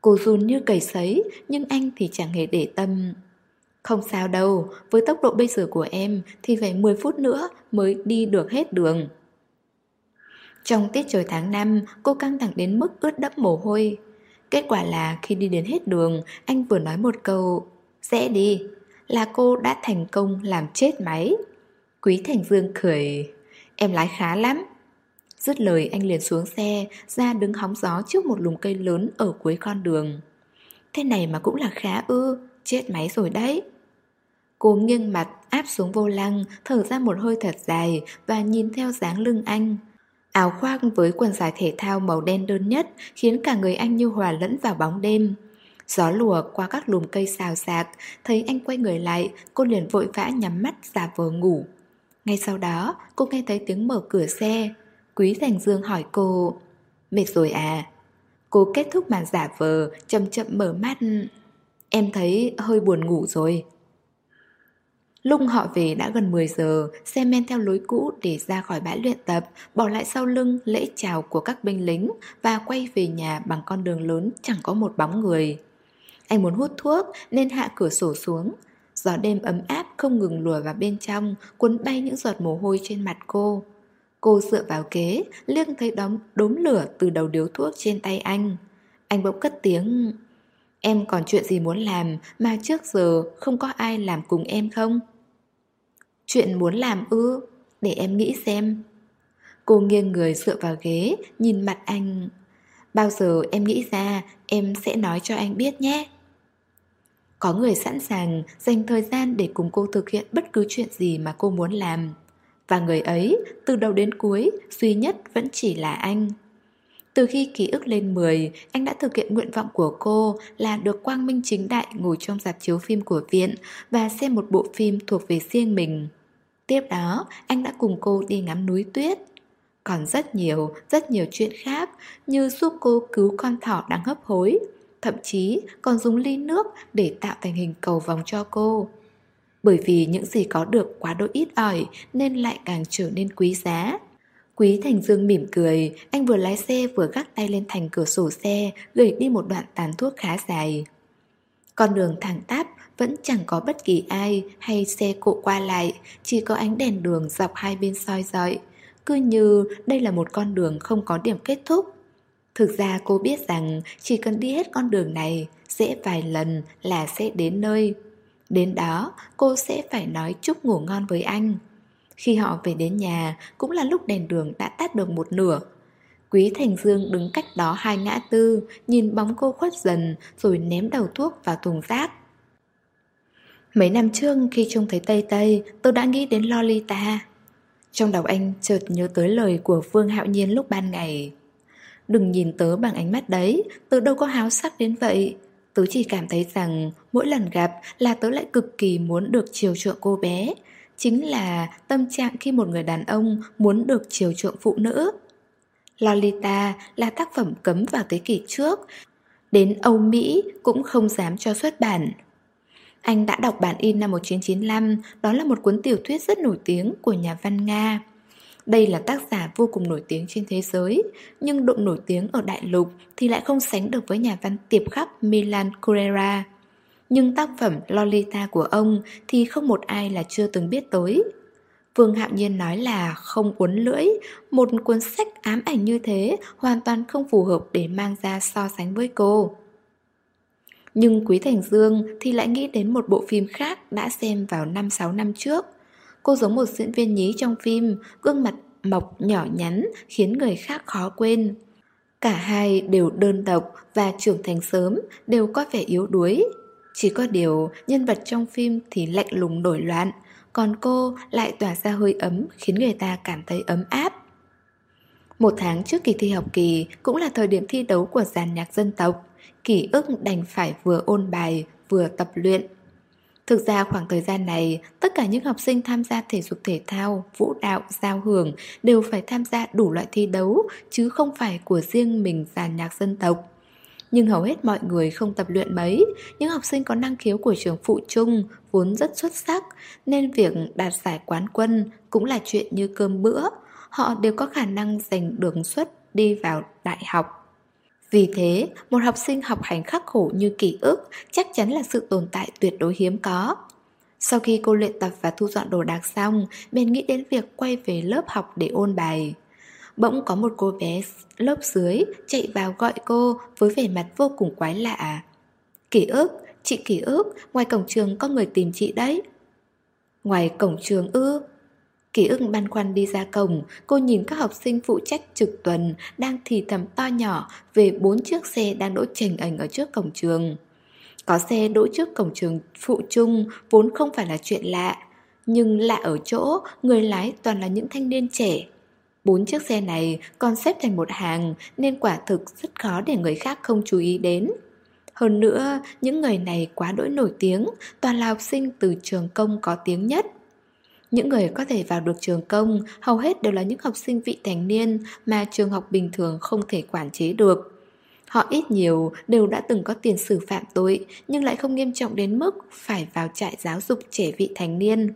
Cô run như cầy sấy, nhưng anh thì chẳng hề để tâm. Không sao đâu, với tốc độ bây giờ của em thì phải 10 phút nữa mới đi được hết đường. Trong tiết trời tháng 5, cô căng thẳng đến mức ướt đẫm mồ hôi. Kết quả là khi đi đến hết đường, anh vừa nói một câu Sẽ đi, là cô đã thành công làm chết máy. Quý Thành Dương cười Em lái khá lắm. Dứt lời anh liền xuống xe, ra đứng hóng gió trước một lùm cây lớn ở cuối con đường. Thế này mà cũng là khá ư, chết máy rồi đấy. Cô nghiêng mặt áp xuống vô lăng, thở ra một hơi thật dài và nhìn theo dáng lưng anh. Áo khoác với quần dài thể thao màu đen đơn nhất khiến cả người anh như hòa lẫn vào bóng đêm. Gió lùa qua các lùm cây xào xạc, thấy anh quay người lại, cô liền vội vã nhắm mắt giả vờ ngủ. Ngay sau đó, cô nghe thấy tiếng mở cửa xe. Quý Thành Dương hỏi cô, mệt rồi à? Cô kết thúc màn giả vờ, chậm chậm mở mắt. Em thấy hơi buồn ngủ rồi. Lúc họ về đã gần 10 giờ, xe men theo lối cũ để ra khỏi bãi luyện tập, bỏ lại sau lưng lễ chào của các binh lính và quay về nhà bằng con đường lớn chẳng có một bóng người. Anh muốn hút thuốc nên hạ cửa sổ xuống. Gió đêm ấm áp không ngừng lùa vào bên trong, cuốn bay những giọt mồ hôi trên mặt cô. Cô dựa vào kế, liếc thấy đống đốm lửa từ đầu điếu thuốc trên tay anh. Anh bỗng cất tiếng... Em còn chuyện gì muốn làm mà trước giờ không có ai làm cùng em không? Chuyện muốn làm ư? Để em nghĩ xem. Cô nghiêng người dựa vào ghế, nhìn mặt anh. Bao giờ em nghĩ ra, em sẽ nói cho anh biết nhé. Có người sẵn sàng dành thời gian để cùng cô thực hiện bất cứ chuyện gì mà cô muốn làm. Và người ấy, từ đầu đến cuối, duy nhất vẫn chỉ là anh. Từ khi ký ức lên 10, anh đã thực hiện nguyện vọng của cô là được quang minh chính đại ngồi trong dạp chiếu phim của viện và xem một bộ phim thuộc về riêng mình. Tiếp đó, anh đã cùng cô đi ngắm núi tuyết. Còn rất nhiều, rất nhiều chuyện khác như giúp cô cứu con thỏ đang hấp hối, thậm chí còn dùng ly nước để tạo thành hình cầu vòng cho cô. Bởi vì những gì có được quá đôi ít ỏi nên lại càng trở nên quý giá. Quý Thành Dương mỉm cười, anh vừa lái xe vừa gác tay lên thành cửa sổ xe, gửi đi một đoạn tàn thuốc khá dài. Con đường thẳng tắp, vẫn chẳng có bất kỳ ai hay xe cộ qua lại, chỉ có ánh đèn đường dọc hai bên soi dọi. Cứ như đây là một con đường không có điểm kết thúc. Thực ra cô biết rằng chỉ cần đi hết con đường này, dễ vài lần là sẽ đến nơi. Đến đó, cô sẽ phải nói chúc ngủ ngon với anh. Khi họ về đến nhà, cũng là lúc đèn đường đã tắt được một nửa. Quý Thành Dương đứng cách đó hai ngã tư, nhìn bóng cô khuất dần rồi ném đầu thuốc vào thùng rác. Mấy năm trước khi trông thấy Tây Tây, tôi đã nghĩ đến Lolita. Trong đầu anh chợt nhớ tới lời của Vương Hạo Nhiên lúc ban ngày. Đừng nhìn tớ bằng ánh mắt đấy, tớ đâu có háo sắc đến vậy. Tớ chỉ cảm thấy rằng mỗi lần gặp là tớ lại cực kỳ muốn được chiều chuộng cô bé. Chính là tâm trạng khi một người đàn ông muốn được chiều chuộng phụ nữ. Lolita là tác phẩm cấm vào thế kỷ trước. Đến Âu Mỹ cũng không dám cho xuất bản. Anh đã đọc bản in năm 1995, đó là một cuốn tiểu thuyết rất nổi tiếng của nhà văn Nga. Đây là tác giả vô cùng nổi tiếng trên thế giới, nhưng độ nổi tiếng ở đại lục thì lại không sánh được với nhà văn tiệp khắc Milan Kundera. Nhưng tác phẩm Lolita của ông thì không một ai là chưa từng biết tới. Vương Hạo Nhiên nói là không uốn lưỡi, một cuốn sách ám ảnh như thế hoàn toàn không phù hợp để mang ra so sánh với cô. Nhưng Quý Thành Dương thì lại nghĩ đến một bộ phim khác đã xem vào 5-6 năm trước. Cô giống một diễn viên nhí trong phim, gương mặt mộc nhỏ nhắn khiến người khác khó quên. Cả hai đều đơn độc và trưởng thành sớm, đều có vẻ yếu đuối. Chỉ có điều nhân vật trong phim thì lạnh lùng nổi loạn, còn cô lại tỏa ra hơi ấm khiến người ta cảm thấy ấm áp. Một tháng trước kỳ thi học kỳ cũng là thời điểm thi đấu của giàn nhạc dân tộc. Kỷ ức đành phải vừa ôn bài vừa tập luyện. Thực ra khoảng thời gian này, tất cả những học sinh tham gia thể dục thể thao, vũ đạo, giao hưởng đều phải tham gia đủ loại thi đấu, chứ không phải của riêng mình giàn nhạc dân tộc. Nhưng hầu hết mọi người không tập luyện mấy, những học sinh có năng khiếu của trường phụ trung vốn rất xuất sắc, nên việc đạt giải quán quân cũng là chuyện như cơm bữa. Họ đều có khả năng giành đường xuất đi vào đại học. Vì thế, một học sinh học hành khắc khổ như kỷ ức chắc chắn là sự tồn tại tuyệt đối hiếm có. Sau khi cô luyện tập và thu dọn đồ đạc xong, bèn nghĩ đến việc quay về lớp học để ôn bài. Bỗng có một cô bé lớp dưới chạy vào gọi cô với vẻ mặt vô cùng quái lạ. Kỷ ức, chị kỷ ức, ngoài cổng trường có người tìm chị đấy. Ngoài cổng trường ư? Ký ức băn khoăn đi ra cổng, cô nhìn các học sinh phụ trách trực tuần đang thì thầm to nhỏ về bốn chiếc xe đang đỗ chành ảnh ở trước cổng trường. Có xe đỗ trước cổng trường phụ trung vốn không phải là chuyện lạ, nhưng lạ ở chỗ người lái toàn là những thanh niên trẻ. Bốn chiếc xe này còn xếp thành một hàng nên quả thực rất khó để người khác không chú ý đến. Hơn nữa, những người này quá đỗi nổi tiếng, toàn là học sinh từ trường công có tiếng nhất. Những người có thể vào được trường công hầu hết đều là những học sinh vị thành niên mà trường học bình thường không thể quản chế được. Họ ít nhiều đều đã từng có tiền sử phạm tội nhưng lại không nghiêm trọng đến mức phải vào trại giáo dục trẻ vị thành niên.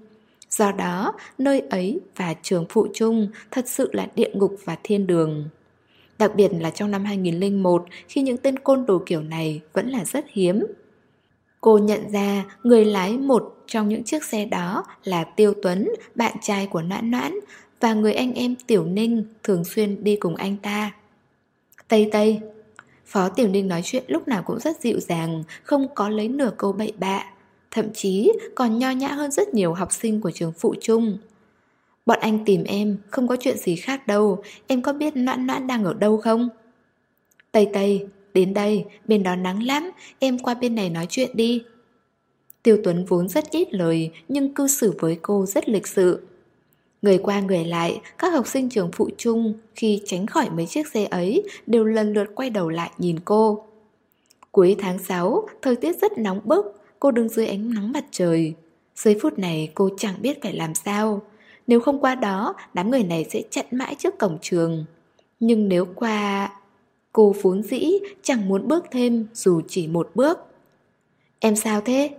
Do đó, nơi ấy và trường phụ trung thật sự là địa ngục và thiên đường. Đặc biệt là trong năm 2001 khi những tên côn đồ kiểu này vẫn là rất hiếm. Cô nhận ra người lái một trong những chiếc xe đó là Tiêu Tuấn, bạn trai của Noãn Noãn, và người anh em Tiểu Ninh thường xuyên đi cùng anh ta. Tây Tây Phó Tiểu Ninh nói chuyện lúc nào cũng rất dịu dàng, không có lấy nửa câu bậy bạ. thậm chí còn nho nhã hơn rất nhiều học sinh của trường phụ trung. Bọn anh tìm em, không có chuyện gì khác đâu, em có biết noãn noãn đang ở đâu không? Tây Tây, đến đây, bên đó nắng lắm, em qua bên này nói chuyện đi. Tiêu Tuấn vốn rất ít lời, nhưng cư xử với cô rất lịch sự. Người qua người lại, các học sinh trường phụ trung khi tránh khỏi mấy chiếc xe ấy đều lần lượt quay đầu lại nhìn cô. Cuối tháng 6, thời tiết rất nóng bức, cô đứng dưới ánh nắng mặt trời. Giây phút này cô chẳng biết phải làm sao. Nếu không qua đó, đám người này sẽ chặn mãi trước cổng trường. Nhưng nếu qua... Cô vốn dĩ chẳng muốn bước thêm dù chỉ một bước. Em sao thế?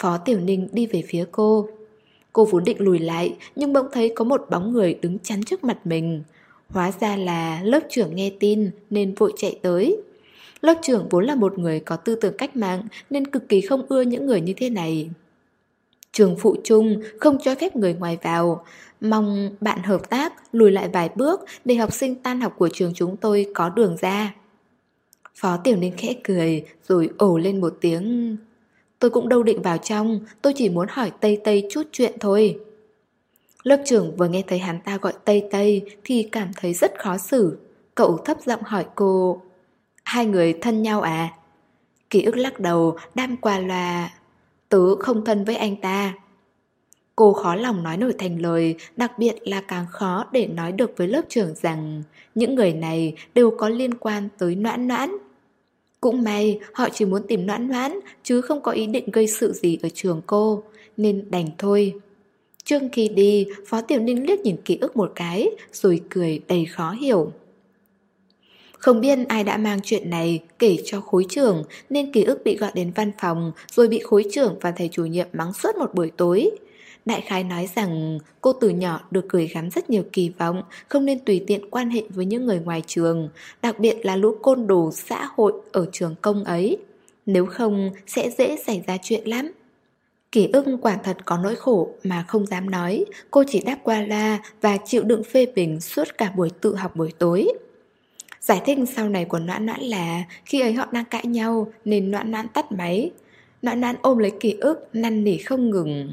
Phó Tiểu Ninh đi về phía cô. Cô vốn định lùi lại, nhưng bỗng thấy có một bóng người đứng chắn trước mặt mình. Hóa ra là lớp trưởng nghe tin nên vội chạy tới. Lớp trưởng vốn là một người có tư tưởng cách mạng nên cực kỳ không ưa những người như thế này. Trường phụ trung không cho phép người ngoài vào, mong bạn hợp tác lùi lại vài bước để học sinh tan học của trường chúng tôi có đường ra. Phó Tiểu Ninh khẽ cười rồi ổ lên một tiếng Tôi cũng đâu định vào trong, tôi chỉ muốn hỏi Tây Tây chút chuyện thôi. Lớp trưởng vừa nghe thấy hắn ta gọi Tây Tây thì cảm thấy rất khó xử. Cậu thấp giọng hỏi cô, hai người thân nhau à? Ký ức lắc đầu, đam qua loa, tớ không thân với anh ta. Cô khó lòng nói nổi thành lời, đặc biệt là càng khó để nói được với lớp trưởng rằng những người này đều có liên quan tới noãn noãn. Cũng may họ chỉ muốn tìm noãn noãn chứ không có ý định gây sự gì ở trường cô, nên đành thôi. Trương khi đi, Phó Tiểu Ninh liếc nhìn ký ức một cái rồi cười đầy khó hiểu. Không biết ai đã mang chuyện này kể cho khối trưởng nên ký ức bị gọi đến văn phòng rồi bị khối trưởng và thầy chủ nhiệm mắng suốt một buổi tối. Đại khái nói rằng cô từ nhỏ được gửi gắm rất nhiều kỳ vọng, không nên tùy tiện quan hệ với những người ngoài trường, đặc biệt là lũ côn đồ xã hội ở trường công ấy. Nếu không sẽ dễ xảy ra chuyện lắm. Kỷ ức quả thật có nỗi khổ mà không dám nói, cô chỉ đáp qua la và chịu đựng phê bình suốt cả buổi tự học buổi tối. Giải thích sau này của Noãn Noãn là khi ấy họ đang cãi nhau nên Noãn Noãn tắt máy. Noãn Noãn ôm lấy ký ức, năn nỉ không ngừng.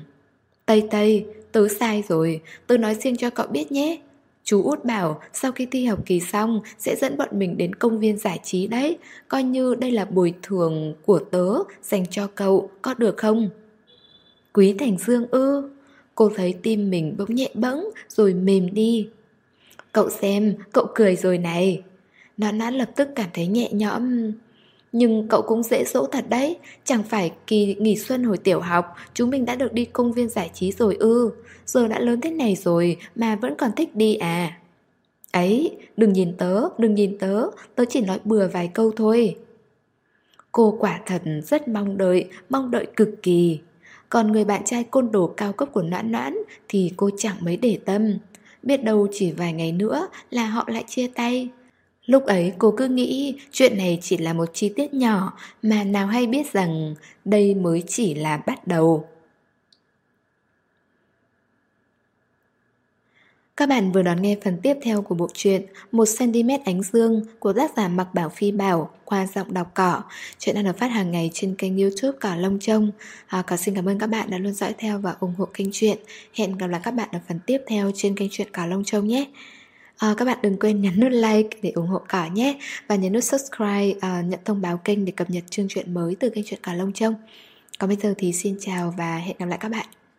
Tây Tây, tớ sai rồi, tớ nói riêng cho cậu biết nhé. Chú út bảo sau khi thi học kỳ xong sẽ dẫn bọn mình đến công viên giải trí đấy, coi như đây là bồi thường của tớ dành cho cậu, có được không? Quý Thành Dương ư, cô thấy tim mình bỗng nhẹ bẫng rồi mềm đi. Cậu xem, cậu cười rồi này. Nó nã lập tức cảm thấy nhẹ nhõm. Nhưng cậu cũng dễ dỗ thật đấy. Chẳng phải kỳ nghỉ xuân hồi tiểu học Chúng mình đã được đi công viên giải trí rồi ư. Giờ đã lớn thế này rồi Mà vẫn còn thích đi à. Ấy, đừng nhìn tớ, đừng nhìn tớ. Tớ chỉ nói bừa vài câu thôi. Cô quả thật rất mong đợi Mong đợi cực kỳ. Còn người bạn trai côn đồ cao cấp của noãn noãn Thì cô chẳng mấy để tâm. Biết đâu chỉ vài ngày nữa là họ lại chia tay. Lúc ấy cô cứ nghĩ chuyện này chỉ là một chi tiết nhỏ mà nào hay biết rằng đây mới chỉ là bắt đầu. Các bạn vừa đón nghe phần tiếp theo của bộ truyện 1cm ánh dương của tác giả Mặc Bảo Phi Bảo qua giọng đọc cỏ. Chuyện đang được phát hàng ngày trên kênh youtube Cỏ Lông Trông. À, cỏ xin cảm ơn các bạn đã luôn dõi theo và ủng hộ kênh truyện. Hẹn gặp lại các bạn ở phần tiếp theo trên kênh truyện Cỏ Lông Trông nhé. À, các bạn đừng quên nhấn nút like để ủng hộ cả nhé. Và nhấn nút subscribe à, nhận thông báo kênh để cập nhật chương truyện mới từ kênh truyện cả lông trông. Còn bây giờ thì xin chào và hẹn gặp lại các bạn.